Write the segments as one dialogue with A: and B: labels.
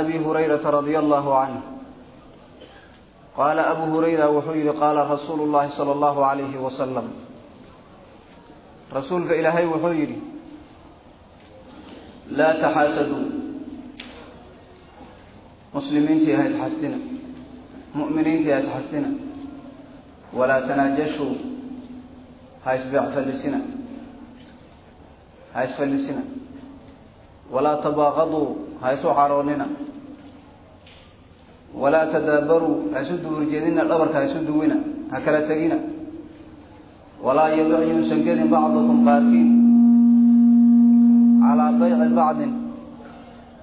A: abi hurayrata radia allahu canh qaala abu hurayra wuxuu yihi qaala rasuulu llahi sala allahu alayhi wasalam rasuulka ilaahay wuxuu yidhi laa taxaasaduu muslimiintii ha isxastina mu'miniintii ha isxastina walaa tanaajashuu ha isbeecfallisina ha isfallisina walaa tabaaqaduu ha isu caroonina walaa tadaabaruu ha isu duurjeedina dhabarka ha isu duwina ha kala tegina. Walaa yabic yuusan gedin bacdukum qaarkiin. Calaa bayci bacdin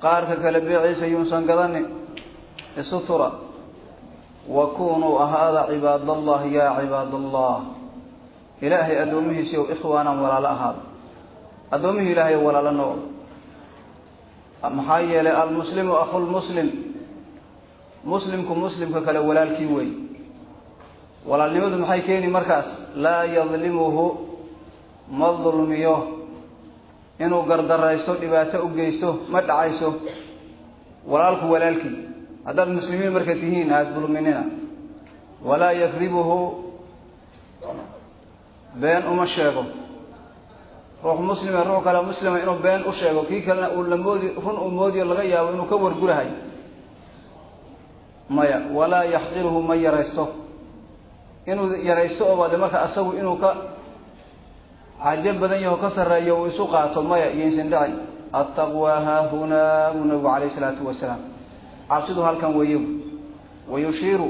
A: qaarka kale beeciisa yuusan gadanin isu tura. Wa kunuu ahaada cibaadallahi yaa cibaadallah. Ilaahay addoomihiisiiw ikhwaanan walaalo ahaada addoomihii ilaahay walaalo noqdo maxaa yeelay almuslimu akhulmuslim muslimku muslimka kale walaalkii wey walaalnimadu maxay keeni markaas? Laa yadlimuhu ma dulmiyo. Inuu gardaraysto dhibaato u geysto ma dhacayso. Walaalku walaalkii. Haddaad muslimiin marka tihiin ha isdulminina walaa yakdibuhu been uma sheego ruux muslime ruux kale muslima inuu been u sheego kii kalena uu la moodi run uu moodiyo laga yaabo inuu ka wargurahay. Maya walaa yaxqiruhu ma yaraysto inuu yaraysto oo baade marka asagu inuu ka xaajo badan yaho ka sarreeyo uu isu qaato maya iyaysan dhacay. Attaqwa haahunaa buu nabigu calayh isalaatu wasalaam. Cabsidu halkan weeye wayushiiru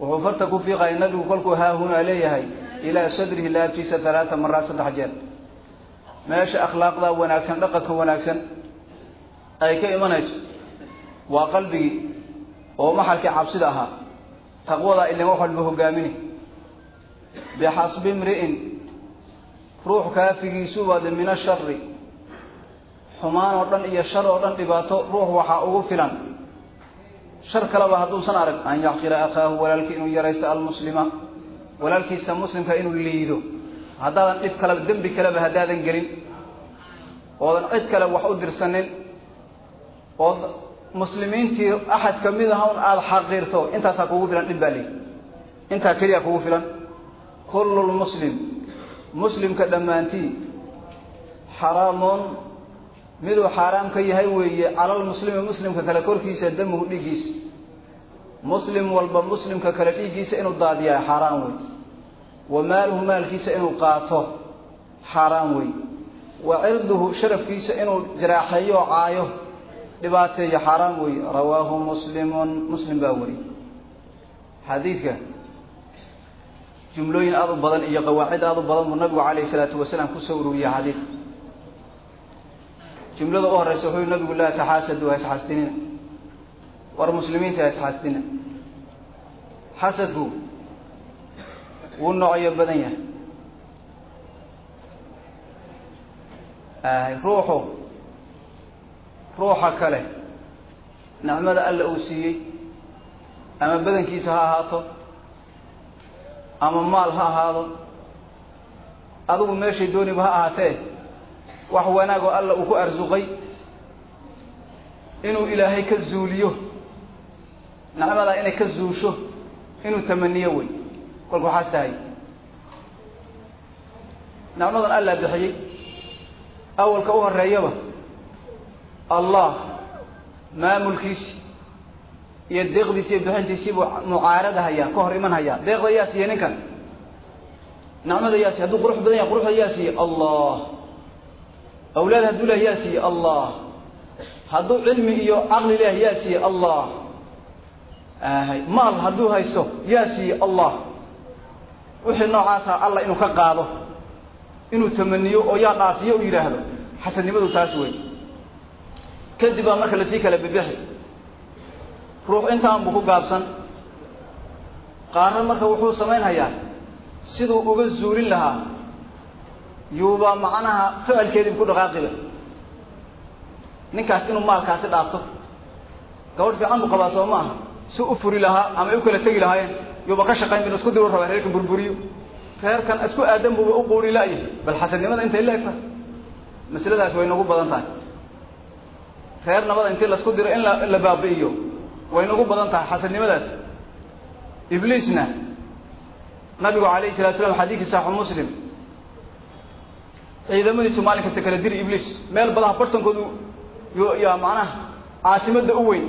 A: wuxuu farta ku fiiqaya nabigu kolkuu haahunaa leeyahay ilaa sadrihi laabtiisa halaata maraad saddex jeer meesha akhlaaqda wanaagsan dhaqanka wanaagsan ay ka imanayso waa qalbigii oo maxalkii cabsida ahaa. Taqwadaa ilan wax walba hogaamini bixasbi imri'in ruux kaafigiisubaade min ashari xumaan oo dhan iyo shar oo dhan dhibaato ruux waxaa ugu filan. Shar kaleba hadduusan arag an yaxqira akhaahu walaalkii inuu yaraysto almuslima. Walaalkiisa muslimka inuu liido haddaadan dhib kaleba dembi kaleba haddaadan gelin oodan cid kale wax u dirsanin ood muslimiintii axad ka mid aha un aada xaqiirto intaasaa kugu filan dhib baa leyi intaa keliya kugu filan. Kullu lmuslim muslimka dhammaantii xaraamoon miduu xaaraam ka yahay weeye calalmuslimi muslimka kale korkiisa damuhu dhiiggiisa muslim walba muslimka kale dhiiggiisa inuu daadiyaa xaaraan wey wa maaluhu maalkiisa inuu qaato xaaraan wey wa cirduhu sharafkiisa inuu jaraaxeeyo oo caayo dhibaateeyo xaaraan weeye rawaahu muslimun muslim baa weriy xadiidka jumlooyin aada u badan iyo qawaacid aada u badan buu nabigu calayhi salaatu wasalaam ku soo ururiyey xadiidka jumlada u horeysa wuxuu nabigu laa taxaasadu ha isxastinina war muslimiinta ha isxastina xasadku wuu noocyo badan yahay. Ruuxu ruuxa kale nicmada alla uu siiyey ama badankiisa ha ahaato ama maal ha ahaado adigu meeshay dooniba ha ahaatee wax wanaagoo alla uu ku arsuqay inuu ilaahay ka zuuliyo nicmadaa inay ka zuusho inuu tamaniyo wey kolka waxaas tahay. Nicmadan allaa bixiyey. Awalka u horeeyaba allah maamulkiisi iyo deeqdiisi iyo bixintiisiibuu mucaarada hayaa ka hor iman hayaa deeqda yaa siiye ninkan. Nicmada yaa siye hadduu qurux badan yahay quruxda yaa siiye allah. Awlaad hadduu lehay yaa siiye allah. Hadduu cilmi iyo caqli lehay yaa siiye allah. Maal hadduu haysto yaa siiye allah wixii noocaasa alla inuu ka qaado inuu tamaniyo oo yaa dhaafiyo u yidhaahdo xasadnimadu taas wey kadib baa marka la sii kala bibixi ruux intaan buu ku gaabsan. Qaarna marka wuxuu samaynhayaa siduu uga zuulin lahaa yuuba macnaha ficilkeediibu ku dhaqaaqiba ninkaas inuu maalkaasi dhaafto. Gabadh fiican buu qabaa soo ma aha. Si u furi lahaa ama ay u kala tegi lahaayeen yuuba ka shaqayn bin isku diru rabaa reerkan burburiyo. Reerkan isku aadan buuba u quuri la'yahay bal xasadnimada intay la egtahay masaladaas way nagu badan tahay. Reer nabada intii la isku diro in la baabi'iyo way nagu badan tahay xasadnimadaas. Ibliisna nabigu calayhi salatu slam xadiidkii saxu muslim ciidamadiisu maalin kasta kala diri ibliis. Meel badaha bartankoodu yaa macnaha caasimadda u weyn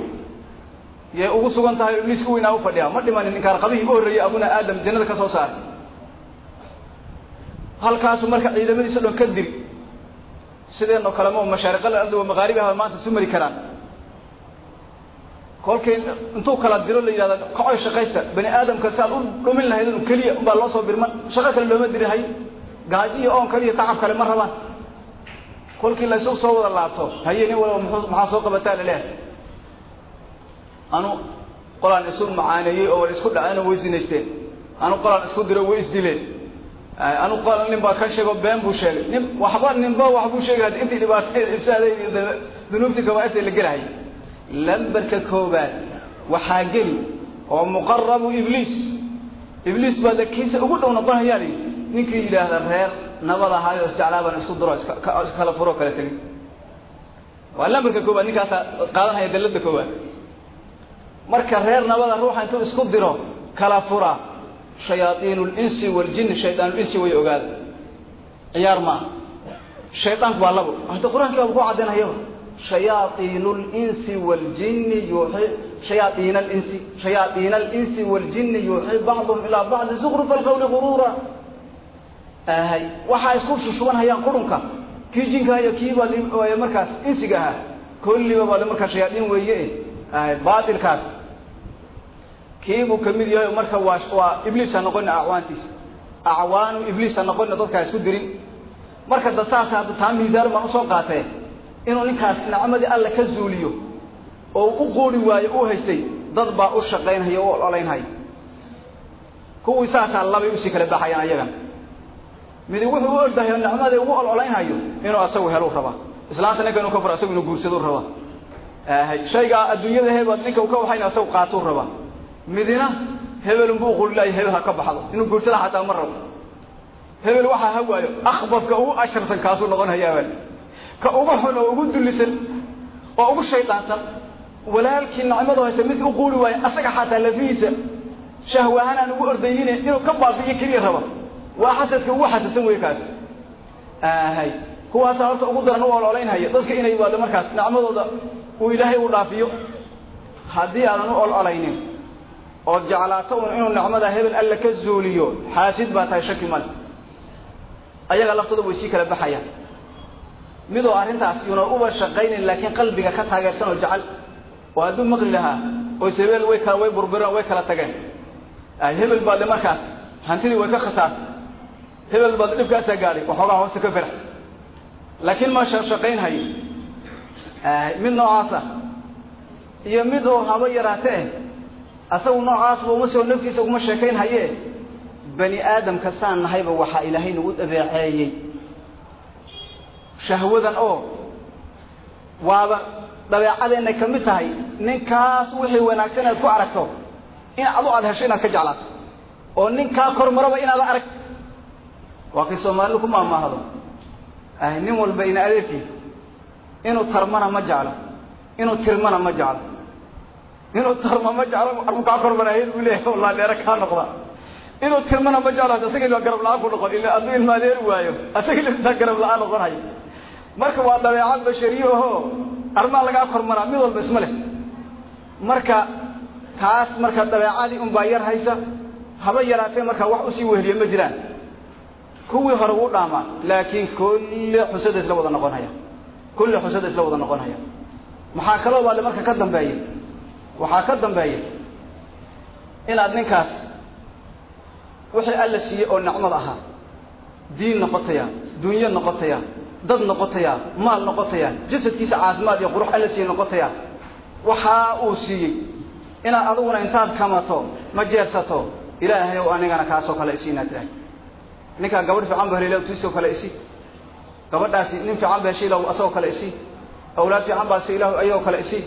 A: yay ugu sugan tahay ibliis u weynaa u fadhiyaa ma dhimanin inkaar qabihii u horreeyey abuna aadam jannada ka soo saaray. Halkaasu marka ciidamadiiso dhan ka diri sideenoo kale ma mashaariqal ardi wa maqaaribiha maanta isu mari karaan. Kolkii intuu kala diro la yidhahda kacoy shaqaysta. Bani aadamka si aad u dhumin lahayd un keliya unbaa loo soo birman. Shaqo kale looma diri hay gaajo iyo oon kale iyo tacab kale ma rabaan. Kolkii laysu soo wada laabto. Haye nin walba maxaa soo qabataa laleehay anu qolaan isu macaaneeyey oo isku dhaceen oo way sinaysteen anu qolaan isku diro way isdileen anu qolan nin baa ka sheego been buu sheegay. Nin waxba ninba wax buu sheegay intii dhibaatada ifsaaday iyo dunuubtii kabaairta la gelahay lambarka koobaad waxaa geli oo muqarabu ibliis. Ibliis baa dakiisa ugu dhow noqonayaa layidhi ninkii yidhaahda reer nabad ahaayo isjeclaabaan isku diro iskala furo kala tegin waa lambarka koobaad ninkaasaa qaadanhaya dalada koobaad marka reer nabada ruuxa intuu isku diro kala fura. Shayaaiin linsi waljini shaydaanlinsi way ogaada ciyaar maaha shaydaanku waa labo. Hadda qur'aankii baaba ku caddaynayaba shayaaiin linsi waljini yuuxi shayaaiin alinsi shayaaiin alinsi waljini yuuxii bacduhum ilaa bacdi zukrufa alqawli guruura ahay waxaa isku shushubanhayaan qurunka kii jinka iyo kiiba markaas insiga ahaa. Kolliba baad markaa shayaaiin weeye. Ahay baatilkaas kiibuu ka mid yahay? Marka waa waa ibliis ha noqona acwaantiisa acwaanu ibliis ha noqona dadkaa isku dirin. Marka da saas hadda taa miisaan baan u soo qaatee inuu ninkaas nicmadii alla ka zuuliyo oo u quuri waayo u haystay dad baa u shaqaynhaya o ololaynhaya kuwii saasaa labay u sii kala baxayaan ayagan. Midi wuxuu u ordahayo nicmadii ugu ololaynhayo inuu asagu helu rabaa islaanta ninka inuu ka furo asagu inuu guursadu rabaa shaygaa adduunyada hebaad ninka uu ka waxayna asagu qaatuu rabaa midina hebelun buu qulilaayo hebel ha ka baxdo. Inuu guursada xataa ma rabo. Hebel waxaa ha waayo akbafka ugu asharsan kaasuu noqon hayaabaan ka ugu xun oo ugu dullisan oo ugu shaydaansan walaalkii nicmadu haysta mid u quuli waayo asaga xataa lafihiisa shahwahaan aan ugu ordaynine inuu ka baabi'iyo keliya raba. Waa xasadka ugu xasadsan wey kaas. Ahay kuwaasaa horta ugu daran u ololaynhaya dadka inay waado markaas nicmadooda uu ilaahay u dhaafiyo haddii aadan u ololaynin ood jeclaato un inuu nicmada hebel alla ka zuuliyo xaasid baa tahay shaki male. Ayaga laftooda way sii kala baxayaan. Midoo arrintaas yuna uba shaqaynayn laakiin qalbiga ka taageersan oo jecel. Oo hadduu maqli lahaa oo hebel way kala way burbureen way kala tageen. Hebel baad markaas hantidii way ka khasaartay hebel baad dhibkaasaa gaadhay waxoogaa hoose ka ferax laakiin ma shaqaynhayo mid noocaasa iyo mid oo haba yaraate eh asagu noocaasba uma soo naftiisa uguma sheekayn haye bani aadamka saan nahayba waxaa ilaahay nagu dabeeceeyey. Shahwadan oo waaba dabeecadeenay ka mid tahay ninkaas wixii wanaagsan inaad ku aragto in adu aad hesho inaad ka jeclaato oo ninkaa kormaraba inaada arag. Waa kay soomaalidu ku maamaahdo nin walba ina adeerkii inuu tarmana ma jeclo inuu tirmana ma jeclo inuu tarma ma jeclo arku kaa kormanahayd buu leeyahay wallahi dheere kaa noqda. Inuu tirmana ma jeclo asaga ilaa garab la'aan ku noqon ila hadduu ilma adeeri waayo. Asaga garab la'aan noqon hayo marka waa dabeecad bashariye aho arrimaa lagaa kormaraa mid walba isma leh. Marka taas marka dabeecadii unbaa yar haysa haba yaraatee marka wax u sii weheliya ma jiraan. Kuwii hore wuu dhaamaa laakiin kulli xusada isla wada noqon haya kulli xusada isla wada noqon haya maxaa kaloo baale marka ka dambeeya waxaa ka dambeeya inaad ninkaas wixii alla siiyey oo nicmad ahaa diin noqotaya dunyo noqotaya dad noqotaya maal noqotaya jasadkiisa caafimaad iyo qurux alla siiyey noqotaya waxaa uu siiyey inaad adiguna intaad kamato ma jeersato ilaahay ow anigana kaasoo kale isi inaad tirahay. Ninkaa gabadh fiican ba hela tiisoo kale isi. Gabadhaasi nin fiican ba heshay ilahu asagoo kale isi. Awlaad fiican baasi ilahu ayagoo kale isi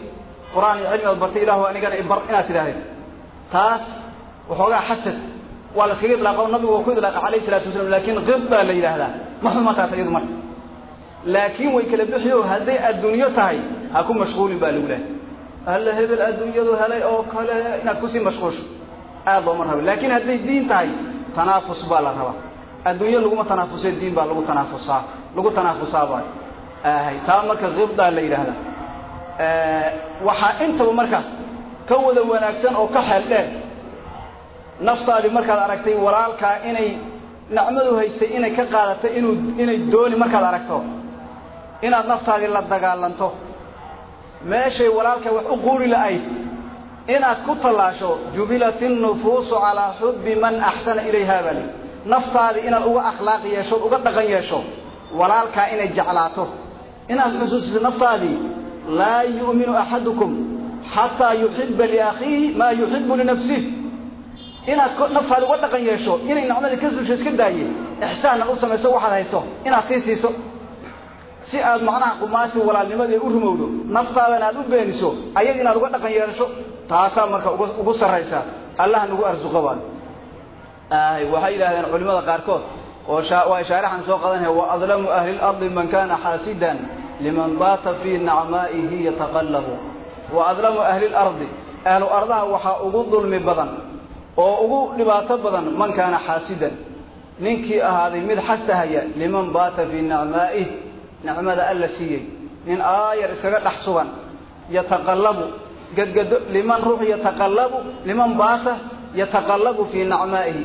A: qur'aan iyo cilmi ood bartay ilahu anigana ibar inaad tidhahdeen. Taas waxoogaa xasad. Waa la iskaga idlaaqa nabigu waa ku idlaaqa alayh isalaatu wasalaam laakin qib baa la yidhaahdaa. Ma xuma taas iyadu marka? Laakiin way kala bixiyo hadday adduunyo tahay ha ku mashquulin baa lagu lehay alla hebel adduunyadu helay oo kale inaad ku sii mashquulsho aada looma rabo laakiin hadday diin tahay tanaafus baa la rabaa. Adduunyo laguma tanaafusay diin baa lagu tanaafusaa lagu tanaafusaa baa. Ahay taa marka kibdaa la yidhaahda waxaa intaba marka ka wada wanaagsan oo ka xeel dheer naftaadii markaad aragtay walaalkaa inay nacmadu haystay inay ka qaadatay inuu inay dooni markaad aragto inaad naftaadii la dagaalanto. Meeshay walaalka wax u quuri la'ayd inaad ku tallaasho jubilat innufuusu calaa xubbi man axsana ilayhaa bali naftaadii inaad uga akhlaaq yeesho uga dhaqan yeesho walaalkaa inay jeclaato. Inaad xusuusiso naftaadii laa yu'minu axadukum xataa yuxiba liakhiihi maa yuxibu linafsih inaad naftaadi uga dhaqan yeesho inay nacmadii ka susho iska daaye ixsaanna u samayso waxaad hayso inaad sii siiso si aad macnaha qumaati walaalnimadii u rumowdo naftaadana aad u beeniso ayad inaad uga dhaqan yeesho taasaa marka ugu sarraysa allah nagu arsuqo baan waxay yidhahdeen culimada qaarkood oo waa shaarixan soo qadanaya wa adlamu ahli lardi man kana xaasidan liman baata fii nacmaa'ihi yataqallabu. Wa adlamu ahli lardi ahlu ardaha waxaa ugu dulmi badan oo ugu dhibaato badan man kaana xaasidan. Ninkii ahaaday mid xastahaya liman baata fii nacmaa'ih nicmada alla siiyey. Nin aayar iskaga dhex sugan yataqallabu. Gadgado liman ruux yataqallabu. Liman baata yataqallabu fii nacmaa'ihi.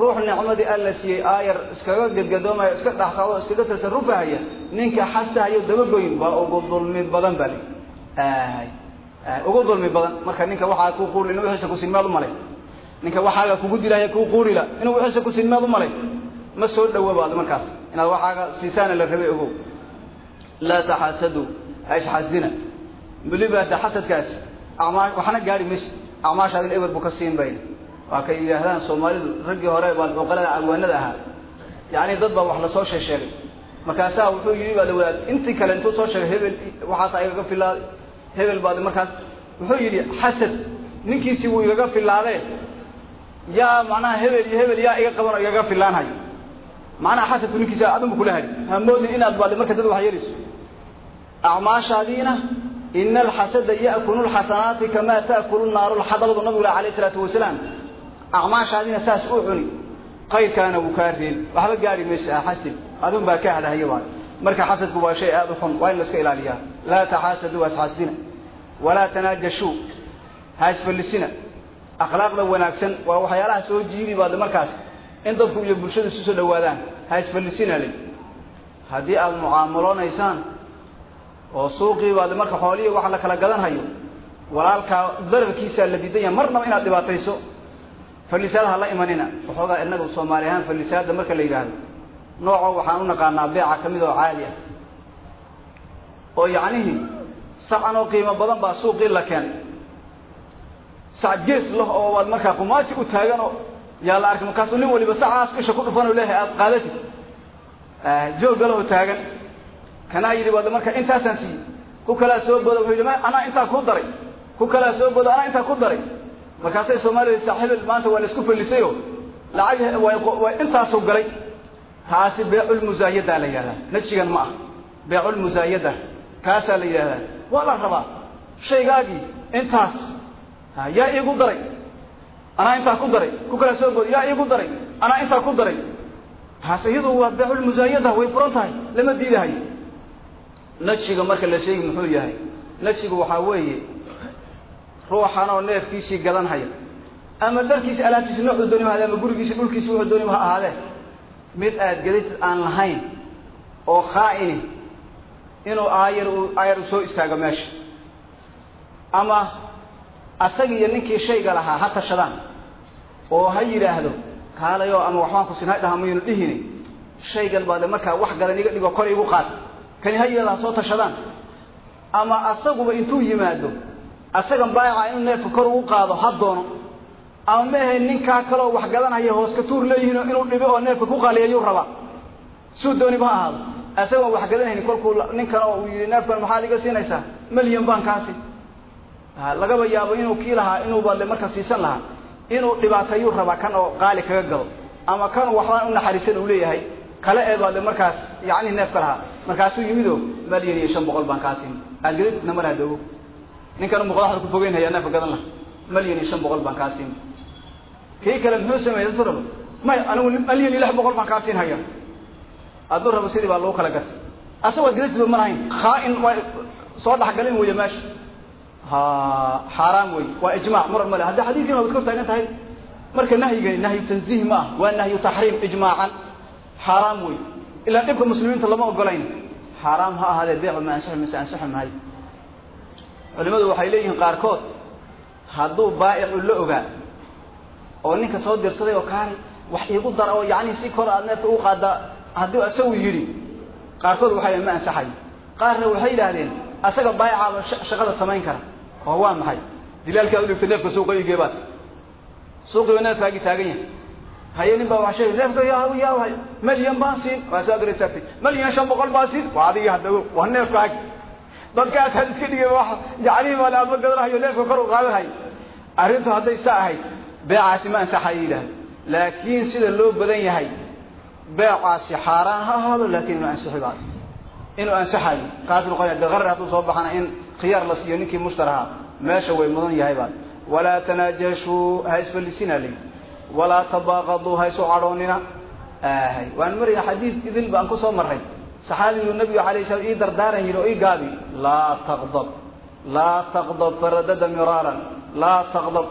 A: Ruux nicmadii alla siiyey aayar iskaga gadgadoomaya iska dhex socdo iskaga tasarufahaya ninka xastahayo dabagoyn baa ugu dulmi badan bali ugu dulmi badan. Marka ninka waxaa ku quuri inuu wixiisa kusinmaad u malay. Ninka waxaaga kugu dilahaya kuu quurila inuu wixiisa kusinmaad u malay. Ma soo dhawobaad markaas. Inaad waxaaga siisaana la rabay ogow. Laa taxaasaduu ha isxasdina. Weliba hadda xasadkaasi gaari mayso acmaashaadin eber buu ka siin bayna waa kay yidhaahdaan soomaalidu raggii hore baa cuqalada cawaanada ahaa. Yacni dad baa wax la soo sheesheegay markaasaa wuxuu yidhi baa wadaad intii kale intuu soo sheegay hebel waxaasa igaga filaaday hebel baad markaas wuxuu yidhi xasad ninkiisii wuu igaga filaadee yaa macnaha hebel iyo hebel yaa iga qaban oo igaga filaanhayo macnaha xasadku ninkiisa adunba kula hadhi hamoodin inaad baad marka dad wax yeelayso acmaashaadiina ina alxasada ya'kulu lxasanaati kamaa ta'kulu naaru lxadabadu nabigu lah alayh isalaatu wasalaam. Acmaashaadiina saas u cuni. Kayrkaana wuu kaa reebi waxba gaari mayso xasid adun baa ka hadhahayo baa marka xasadku waa shay aada u xun waa in la iska ilaaliyaa. Laa taxaasaduu asxasdina walaa tanaajashuu ha isfallisina. Akhlaaqda wanaagsan waa waxyaalaha soo jiidi baad markaas in dadku iyo bulshadu isu soo dhawaadaan ha isfallisina le haddii aada mucaamalonaysaan oo suuqii baad marka xoolihii wax la kala gadanhayo walaalkaa dararkiisaa la diidan marnaba inaad dhibaatayso. Fallisaada ha la imanina. Waxoogaa innaga soomaali ahaan fallisaada marka la yidhaahdo noocoo waxaan u naqaanaa beeca ka mid oo caadi ah. oo yacnihii sacan oo qiimo badan baa suuqii la keenay sac gees lah oo waad markaa qumaati u taagan oo yaa la arkay markaasuu nin waliba sacaas isha ku dhufan oo leeyahay aada qaadatid joogga lahoo taagan. Kanaa yidhi waad marka intaasaan siiyey ku kalaa soo booda wuxuu yidhi anaa intaa ku daray. Ku kalaa soo booda anaa intaa ku daray. Markaasay soomaalida saaxiibel maanta waa la isku fallisayo lacag intaasuu galay taasi beeculmusaayadaa la yidhahdaa najigan ma ah. Beeculmusaayada kaasaa la yidhahdaa waa la rabaa. Shaygaagii intaas. Yaa iigu daray. Anaa intaa ku daray. Ku kalaa soo booda yaa iigu daray. Anaa intaa ku daray. Taas iyadu waa beeculmusaayada way furan tahay. Lama diidahayo najiga marka la sheegi muxuu yahay. Najigu waxaa weeye ruuxan oo neefkiisii gadan haya. Ama dharkiisi alaabtiisi noocuu doonima hade ama gurigiisi dhulkiisi wuxuu doonima ha ahaadee mid aad gadid aan lahayn oo khaa'ini inuu aayar aayar u soo istaago meesha. Ama asagi iyo ninkii shayga lahaa ha tashadaan oo ha yidhaahdo kaalayo ama waxbaan ku sin ha dhaha maynu dhihini. Shaygan baade markaa wax gadan iga dhigo kor igu qaad. Kani ha yidhahdo ha soo tashadaan. Ama asaguba intuu yimaado asagan baayaca inuu neefka kor ugu qaado ha doono ama ma ahayn ninkaa kaleo wax gadanhaya hooska tuur leeyihiin inuu dhibo oo neefka ku qaaliyayu rabaa suu dooniba ha ahaado. Asagoon wax gadanhaynin kolkuu ninkan uu yidhi neefkan maxaad iga siinaysaa? Melyan baan lagaba yaabo inuu kii lahaa inuu baadle marka siisan lahaa. Inuu dhibaatayuu rabaa kan oo qaali kaga gado ama kan waxbaan u naxariisan uu leeyahay kale ee baadle markaas yacni neefka lahaa. Markaasuu yimid oo malyan iyo shan boqol baan kaa siin aadgadidna mar hadogo ninkanu muqdaxda ku fogeynhaya neefka gadan lah malyan iyo shan boqol baan kii kale muxuu sameeyey su rabo? May anigu malyan iyo lix boqol baan kaa siin haya hadduu rabo sidii baa lagu kala gatay asagoo adgadidba ma lahayn. Khaa-in waa soo dhexgalin weeye meesha ha xaaraam wey waa ijmac muran male haddi xadiidkiina waad ka hortaagan tahay marka nahyigani nahyu tanziih ma ah waa nahyu taxriim ijmaacan. Xaaraam wey ilaa dhibka muslimiinta lama ogolayn xaaraam ha ahaadee beecu ma ansixi mise ansixi mahay culimadu waxay leeyihiin qaarkood hadduu baa'icu la ogaa oo ninka soo dirsaday oo kaani wax iigu dar oo yacni si kor aad neefka u qaadaa hadduu isagu yidhi qaarkood waxay ma ansaxayo qaarna waxay yidhaahdeen asaga baayicaaba shaqada samayn kara. Oo waa maxay? Dilaalkii aad u dhigtay neefka suuqa igeebaad suuqiiba neefkaagii taagan yahay. Haye nin baa wax sheegay neefka yaa yaa hay malyan baan waa soo agara taagtay. Malyan shan boqol baan waa adiga haddago waa neefkaagi dadka aad iska dhigay wax jaclihi maale aadma gadanahayo neefka kor u qaadanahay arrintu hadday sa ahayd beecaasi ma ansaxayo yidhahda laakiin sida loo badan yahay beecaasi xaaraan ha ahaado laakiin inuu ansixi baa inuu ansaxayo kaas noqonaya qarar hadduu soo baxana in khiyaar la siiyo ninkii mushtaraha meesha way mudan yahay baa walaa tanaajashuu ha isfallisina walaa tabaaqaduu ha isu cadhoonina ahay waan maraya xadiid idil baan ku soo marray. Saxaabigu nabigu alayh slam ii dardaaran yidhi oo ii gaabi. Laa taqdab laa taqdab faradada miraaran laa taqdab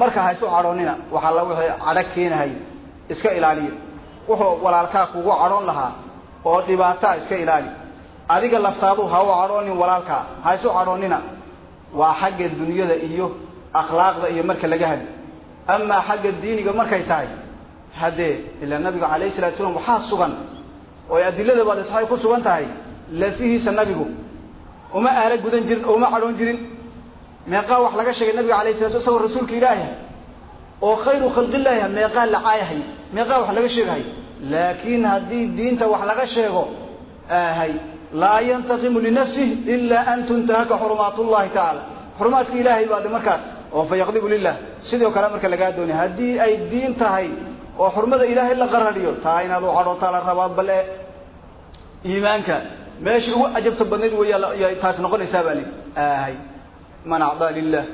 A: marka ha isu cadhoonina waxaa la wixii cadho keenahay iska ilaaliya wuxuu walaalkaa kugu cadhoon lahaa oo dhibaataa iska ilaali. Adiga laftaadu ha u cadhoonin walaalkaa ha isu cadhoonina waa xagga dunyada iyo akhlaaqda iyo marka laga hadli amaa xagga diiniga markay tahay haddee ilaa nabiga calayhi salatu slam waxaa sugan oo adilada baad isxay ku sugan tahay lafihiisa nabigu. Uma aala gudan jirin oo uma cadhoon jirin meeqaa wax laga sheegay nabiga alayh salatu isagoo rasuulka ilaahi oo khayru khalqillaahi meeqaa la caayahay. Meeqaa wax laga sheegahay laakiin haddii diinta wax laga sheego ahay laa yantaqimu linafsih ila an tuntahaka xurumaat llahi tacaala xurumaadka ilaahay baa markaas. Oo fa yaqdibu lilah sidoo kale marka lagaa doonay haddii ay diin tahay oo xurmada ilaahay la qarariyo taa inaad u cadhootaa la rabaa bale iimaanka meeshii ugu ajabta badnayd weya taas noqonaysaa baa lii ahay man acdaa lilah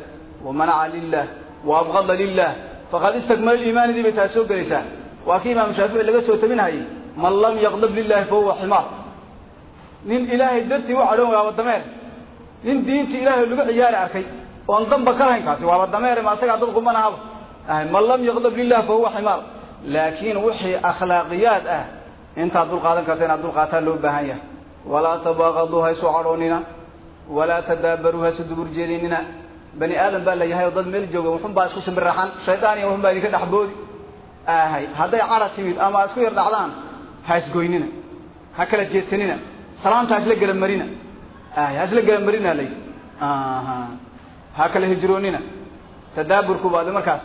A: wa manaca lilah wa abqada lilah faqad istakmala iimaanidii bay taas soo gelaysaa. Waa kii imaamu shaafici laga soo tabinhayay man lam yaqdab lilahi fa huwa ximaar. Nin ilaahay dartii u cadhoon waaba dameer. Nin diintii ilaahay lagu ciyaari arkay oon damba ka lahayn kaasi waaba dameer ma asagaa dad qumanahaba man lam yaqdab lilah fa huwa ximaar. Laakiin wixii akhlaaqiyaad ah intaad dulqaadan karta inaad dulqaataa loo baahan yahay. Walaa tabaaqaduu ha isu cadhoonina walaa tadaabaruu ha isu dubur jeedinina bani aadam baa la oo dad meel jooga wuxun baa isku simbiraxan shaydaan iyo wuxun baa idinka dhexboodi ahay hadday cadha timid ama isku yar dhacdaan ha isgoynina ha kala jeedsanina salaamta ha isla gelamarina ahay ha isla gelamarina lays ha kala hijroonina tadaaburku baad markaas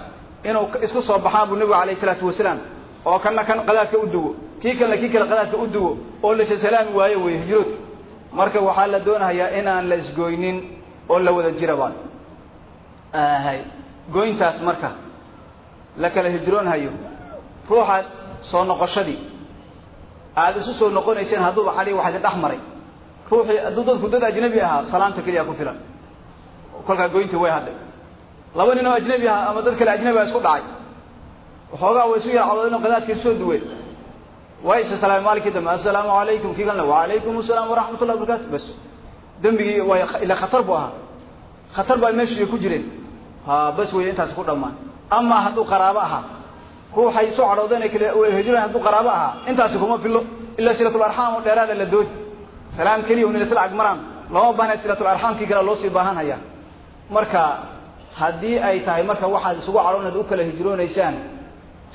A: inuu isku soo baxaan buu nabigu alayh isalaatu wasalaam oo kana kan qadaadka u dugo kii kalena kii kale qadaadka u dugo oo lasha salaami waayo wey hijroodka marka waxaa la doonayaa inaan la isgoynin oo la wada jira baan ahay goyntaas marka la kala hijroonhayo ruuxa soo noqoshadii aada isu soo noqonayseen hadduuba cadhi waxa idin dhex maray. Ruuxii hadduu dadku dad ajnabi ahaa salaamta keliya ku filan. Kolkaa goyntii way hadhay. Laba nin oo ajnabi ahaa ama dad kale ajnabi a isku dhacay. Waxoogaa way isu yarcadooden oo qadaadka isu soo duween way isa salaamay maalinkii dambe assalaamu calaykum kii kalena wacalaykum asalaam waraxmat ullahi barakaatu bas. Dembigii way ila khatar buu ahaa khatar baa meeshii ku jireen ha bas wey intaasi ku dhammaan amaa hadduu qaraabo ahaa ruuxay isu cadhoodeen kale hijraan hadduu qaraabo ahaa intaasi kuma filo ilaa silatul oo dheeraada la dooni salaam keliya un isla agmaraan looma baahna silatul arxaamkii kale loo sii baahanhaya marka haddii ay tahay marka waxaad isugu cadhoonaad u kala hijroonaysaan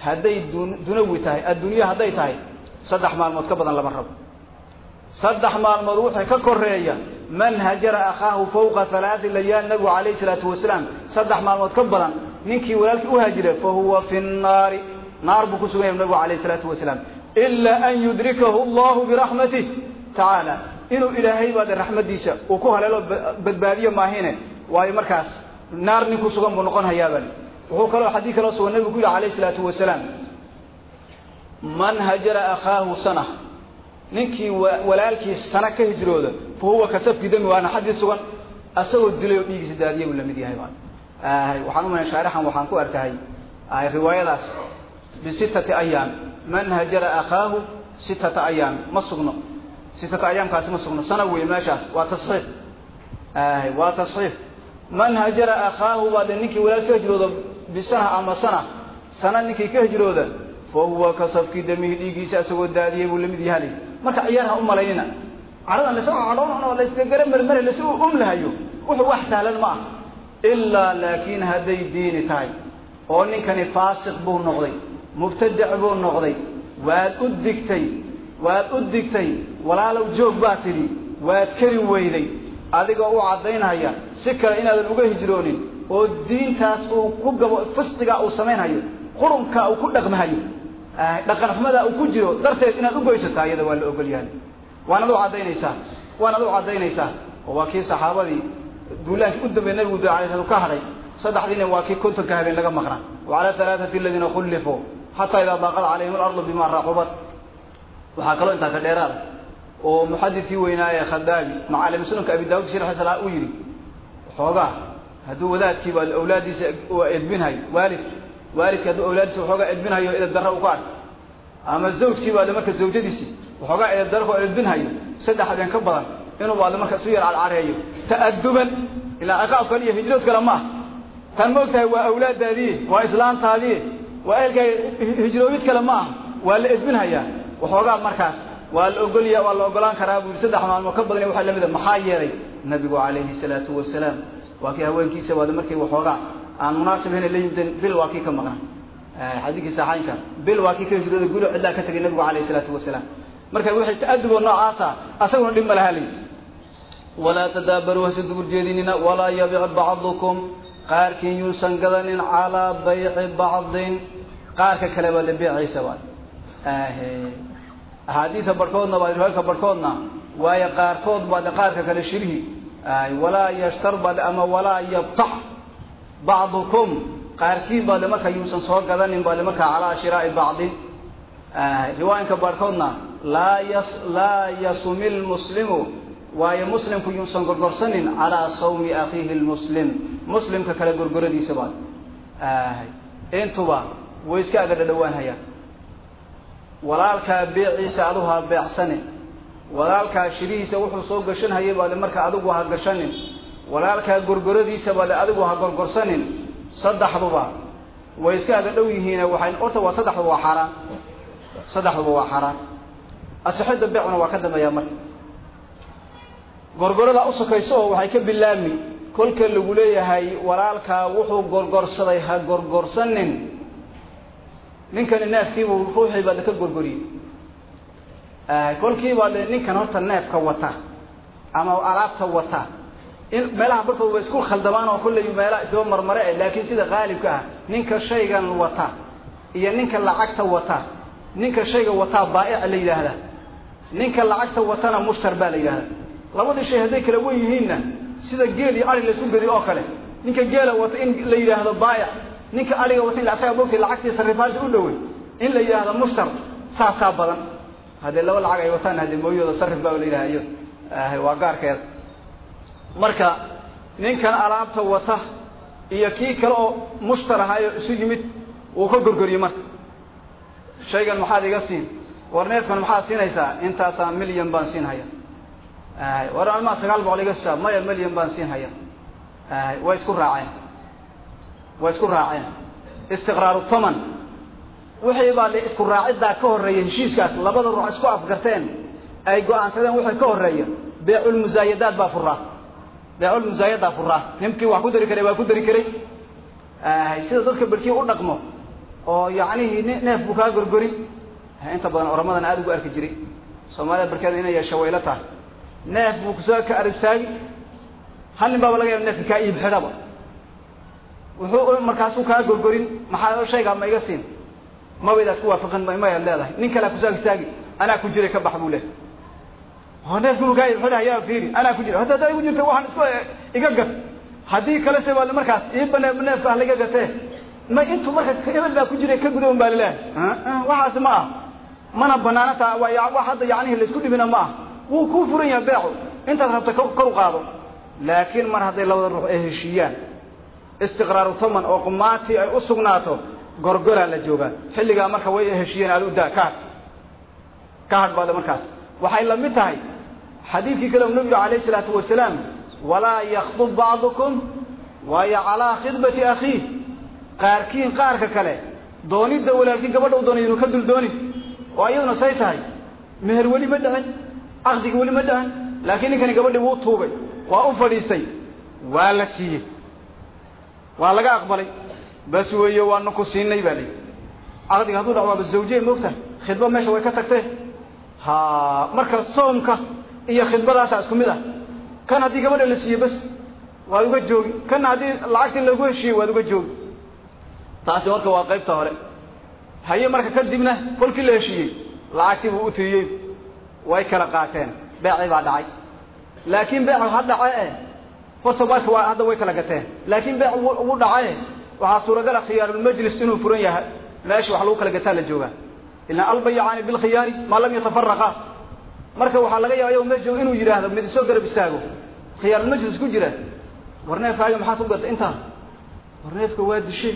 A: hadday dun dunawi tahay adduunye hadday tahay saddex maalmood ka badan lama rabo saddex maalmood wixii ka koreeya man hajara akhaahu fawqa halaati layaal nabigu calayhi salaatu wasalaam saddex maalmood ka badan ninkii walaalkii u hajira fa huwa fi nnaari naar buu ku sugan yahay nabigu calayhi salaatu wasalaam. Ilaa an yudrikahu allahu biraxmatih tacaala inuu ilaahay baad raxmadiisa uu ku haleelo badbaadiyo maahine waayo markaas naar nin ku sugan buu noqon hayaabaan wuxuu kaloo xadiid kaloo sugan nabigu ku yihi calayhi salaatu wasalaam man hajara akhaahu sana. Ninkii walaalkiis sana ka hijrooda fa huwa kasafki dami waana xaddii sugan. Asagoo dilay oo dhiigiisa daadiya buu la mid yahay waxaan umaya shaarixan waxaan ku arkahay riwaayadaas. Bisittati ayaam man hajara akhaahu sittata ayaam ma sugno. Sittata ayaamkaasi ma sugno. Sana wey meeshaas. Waa tasxiif. Waa tasxiif. Man hajara akhaahu baa de ninkii walaal ka hijrooda bisana ama sana. Sana ninkii ka hijrooda fa huwa kasafki damihi dhiigiisa asagoo daadiyay buu la mid yahay marka ciyaar ha u malaynina caradan la soo cadhoon oo laysgagara marmare lasu umlahayo wuxuu wax sahlan ma ah ilaa laakiin hadday diini tahay oo ninkani faasiq buu noqday mubtadac buu noqday waad u digtay waad u digtay walaalow joog baa tidhi waad keri weyday adigoo u caddaynhaya si kale inaadan uga hijroonin oo diintaas uu ku gabo fisqigaa uu samaynhayo qurunkaa uu ku dhaqmahayo dhaqan uu ku jiro darteed inaad u goysataa iyada waa la ogol yahay waanad u caddaynaysaa waanad u caddaynaysaa. Oo waa kii saxaabadii duulaankii u dambeey nabigu da alay slam ka hadhay saddexdiina waa kii kontonka habeen laga maqnaa. Wa cala halaathati aladiina khullifuu xataa idaa daaqad calayhim alardu bima raxubat waxaa kaloo intaa ka dheeraada oo muxadidkii weynaaye khadaabi macaalim sunanka abi daawud shirx salaa uu yidhi waxoogaa hadduu wadaadkii baa awlaadiisa edbinhayo waalidki waalidki hadduu awlaadiisa waxoogaa edbinhayo edeb darra u ka ark ama zawjkii baade marka zawjadiisii waxoogaa edeb darra ku edbinhayo saddex habeen ka badan inuu baade marka isu yar calcareeyo ta'aduban ilaa aqaab kale iyo hijrood kale ma ah tan ma waa awlaadaadii waa islaantaadii waa ehelkaa hijroobid kale ma ah waa la edbinhayaa waxoogaa markaas waa la ogolya waa la ogolaan karaa buu saddex maalmood ka badan waxaa la mid a maxaa yeelay nabigu calayhi salaatu wasalaam. Waa kii haweenkiisa waada markii waxoogaa aan munaasib hena la yimideen bil waa kii ka maqnaa. Xadiidkii saxaynka bil waa kii ka hijrooda gulo cidlaa ka tegay nabigu calayhi salaatu wasalaam marka wixii ta'aduboo noocaasa asaguna dhib ma laha lay walaa tadaabaruu hase dubur walaa yabic bacdukum. Qaarkiin yuusan gadanin calaa bayci bacdin. Qaarka kale baa la beecaysa baa axaadiida barhkoodna baa riwaayadka barhkoodna waayo qaarkood baa qaarka kale shirihi. Walaa yashtar baa ama walaa yabtax bacdukum qaarkiin baa marka yuusan soo gadanin baa markaa calaa shiraa'i bacdin. Riwaayinka barhkoodna laa yas laa yasumi lmuslimu waayo muslimku yuusan gorgorsanin calaa sawmi akhiihi lmuslim. Muslimka kale gorgoradiisa baa intuba way iska agadhadhawaan hayaan. Walaalkaa beeciisa adigu ha beecsane walaalkaa shirihiisa wuxuu soo gashanhayay baale marka adigu ha gashanin walaalkaa gorgoradiisa baale adigu ha gorgorsanin saddexduba way iska aga dhow yihiine waxay horta waa saddexduba waa xaaraan. Saddexduba waa xaaraan. Asixidda beecuna waa ka dambeeyaa marka gorgorada u sokayso oo waxay ka bilaabmi kolka lagu leeyahay walaalkaa wuxuu gorgorsaday ha gorgorsanin. Ninkani neefkiibuu ruuxii baa ka gorgoriyey kolkiibaa de ninkan horta neefka wata ama alaabta wata in meelaha barkood way isku khaldamaan oo kollay meela doo marmare eh laakiin sida qaalibka ah ninka shaygan wata iyo ninka lacagta wata ninka shayga wataa baa'ic la yidhaahdaa ninka lacagta watana mushtar baa la yidhahdaa labadii shay hadday kala wen yihiinna sida geel iyo ari la isku gedi oo kale ninka geela wata in la yidhaahdo baa'ic ninka ariga wata in asaga mogtay lacagtii sarrifaasha u dhowey in la yidhaahdo mushtar saasaa badan. Haddee laba lacag ay wataan haddee mooyooda sarrif baa la yidhaha iyo waa gaarkeeda marka ninkan alaabta wata iyo kii kale oo mushtar ahaayo isu yimid wuu ka gorgoriyey marka. Shaygan maxaad iga siin? War neefkan maxaad siinaysaa? Intaasaa milyan baan siin haya war almaa sagaal boqol iga sisaa? Maya milyan baan siin haya way isku raaceen. Way isku raaceen. Istiqraaru taman. Wixii baa isku raaciddaa ka horreeya heshiiskaas. Labada ruux isku afgarteen. Ay go'aansadeen wixii ka horreeya beeculmusaayadaad baa furaa beeculmusaayadaa furaa ninkii wax ku dari karay waa ku dari karay. Sida dadka barkii u dhaqmo oo yacnihii neef buu kaa gorgorin inta badan oramadan aada ugu arki jiray soomaalida barkeeda inay yeesho wayla tahay. Neef buu ku soo ka aribsaagi hal nin baaba laga yaaba neefka kaa iib xidhaba. Wuxuu markaasuu kaa gorgorin. Maxaa shaygaa ma iga siin. Mabaydaas ku waafaqan mayaad leedahay. Nin kalea kusaag istaagi anaa ku jiray ka bax buu leehay oo neefkiibu kaa iib xidhayaa fiiri anaa ku jira. Hadda haddaa igu jirta waxaan isku iga gat. Haddii kale se baa markaas iiba neef neefka ah laga gatee. Ma intuu marka hebel baa ku jiray ka gudoon baa laleehay waxaasi ma ah. Mana banaana taa wax hadda laysku dhibina ma ah. Wuu kuu furan yahay beecu. Intaad rabta kor u qaado. Laakiin mar hadday labada ruux ay heshiiyaan istiqraaru taman oo qumaatii ay u sugnaato gorgoraa la joogaa. Xilligaa marka way heshiiyeen aada u daa ka hadh ka hadh baada markaas. Waxay la mid tahay xadiidkii kale u nabigu calayhi isalaatu wasalaam walaa yakdub bacdukum waayo calaa khidbati akhiih. Qaarkiin qaarka kale doonidda walaalkii gabadha u doonay inuu ka dul doonin oo ayaduna say tahay meher weli ma dhicin caqdigi weli ma dhicin laakiin ninkani gabadhii wuu tuugay waa u fadhiistay waa la siiyey waa laga aqbalay bas weeyo waana ku siinay baa layihi caqdiga hadduu dhac waaba zawjiye moogtahay khidba meesha way ka tagtee. Ha marka soomka iyo khidbadaasaa isku mid ah. Kan haddii gabadha la siiye bas waad uga joogi. Kana haddii lacagtii lagu heshiiyey waad uga joogi. Taasi marka waa qaybta hore. Haye marka kadibna kolkii la heshiiyey lacagtii buu u tiriyey way kala qaateen. Beecii baa dhacay. Laakiin beecu ha dhace e horta marka waa hadda way kala gateen. Laakiin beec ugu dhacae waxaa suuragala khiyaarulmajlis inuu furan yahay. Meesha wax lagu kala gataa la joogaa. Ilaa albayacaani bilkhiyaari maa lam yatafaraqa marka waxaa laga yaaba ayago meesha inuu yidhaahdo mid isoo garab istaago. Khiyaarulmajlis ku jira. War neefkaaga maxaad ku gata intaa. War neefka waa dishe.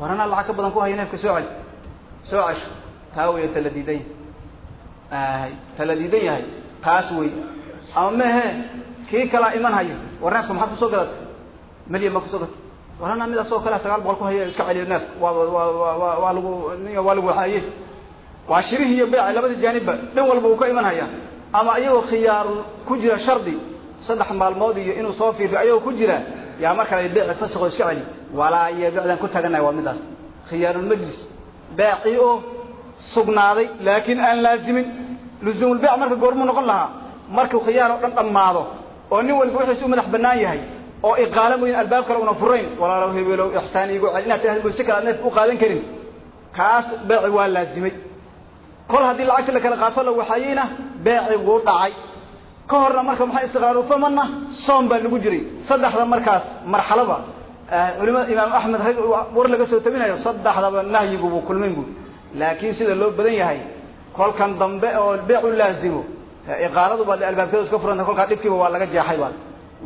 A: War anaa lacag ka badan ku haya neefka soo cel soo cesho taa wey tala diidan yahay tala diidan yahay. Taas wey ama mehe kii kalaa iman hayo. War neefka maxaad ku soo gadatay? Melyan baa ku soo gatay war anaa midaas oo kale sagaal boqol ku haya iska celiyo neefka. Waa waa waa lagu waa lagu waxaaye waa shirihii iyo beeci labada jaanibba dhan walba uu ka iman haya ama iyagoo khiyaar ku jira shardi saddex maalmood iyo inuu soo fiiriyo ayagoo ku jira yaa markale beeci fasaqoo iska celi. Walaa iyo beecdan ku taganahay waa midaas. Khiyaarulmajlis beecii oo sugnaaday laakiin aan laazimin. Luzuumulbeec marka goormuu noqon lahaa. Markuu khiyaar oo dhan dhammaado oo nin walba wixiisi u madax bannaan yahay oo iqaala mooyin albaab kale una furayn walaalow hebeelow ixsaan iigu cel inaad tia si kale aad neef u qaadan karin. Kaas beeci waa laazimay kol haddii lacagta la kala qaato la waxaayeyna beeci wuu dhacay. Ka horna marka maxaa istiqraaru famanna? Soom baa lagu jiray. Saddexda markaas marxalaba culimada imaam axmed rag war laga soo tabinayo saddexdaba nahyigubuu kulmayn buui laakiin sida loo badan yahay kolkan dambe oo beecu laazimo iqaaladu baad albaabkeeda iska furanta kolkaa dhibkiiba waa laga jeexay baad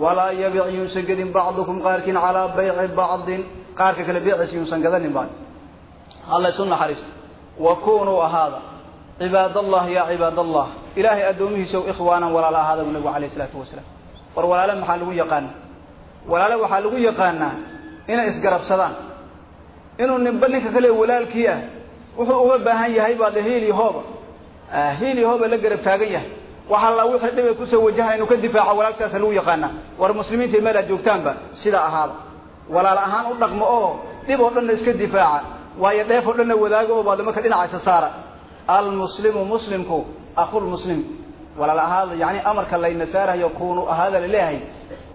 A: walaa yabic yuusan gedin bacdukum qaarkiin calaa bayci bacdin. Qaarka kale beeciisa yuusan gadanin baad alla isu naxariisto wa kunuu ahaada cibaad allah ya cibaad allah ilaahay addoomihiisa ikhwaanan walaala ahaada bu nabigu alayh isalaatu wasalaam. War walaale maxaa lagu yaqaana walaale waxaa lagu yaqaanaa inay isgarabsadaan. Inuu ninba ninka kale walaalkii ah wuxuu uga baahan yahay baad hiili hooba. Hiili hooba la garab taagan yahay. Waxa la wixii dhib ay ku soo wajahan inuu ka difaaco walaalkaasa lagu yaqaanaa. War muslimiinta meel aad joogtaanba sidaa ahaada. Walaal ahaan u dhaqmo oo dhib oo dhanna iska difaaca. Waayo dheef oo dhanna wadaago oo baad marka dhinacaisa saara almuslimu muslimku akhulmuslim walaal ahaada yani amarka layna saarayo kuunu ahaada la leeyahay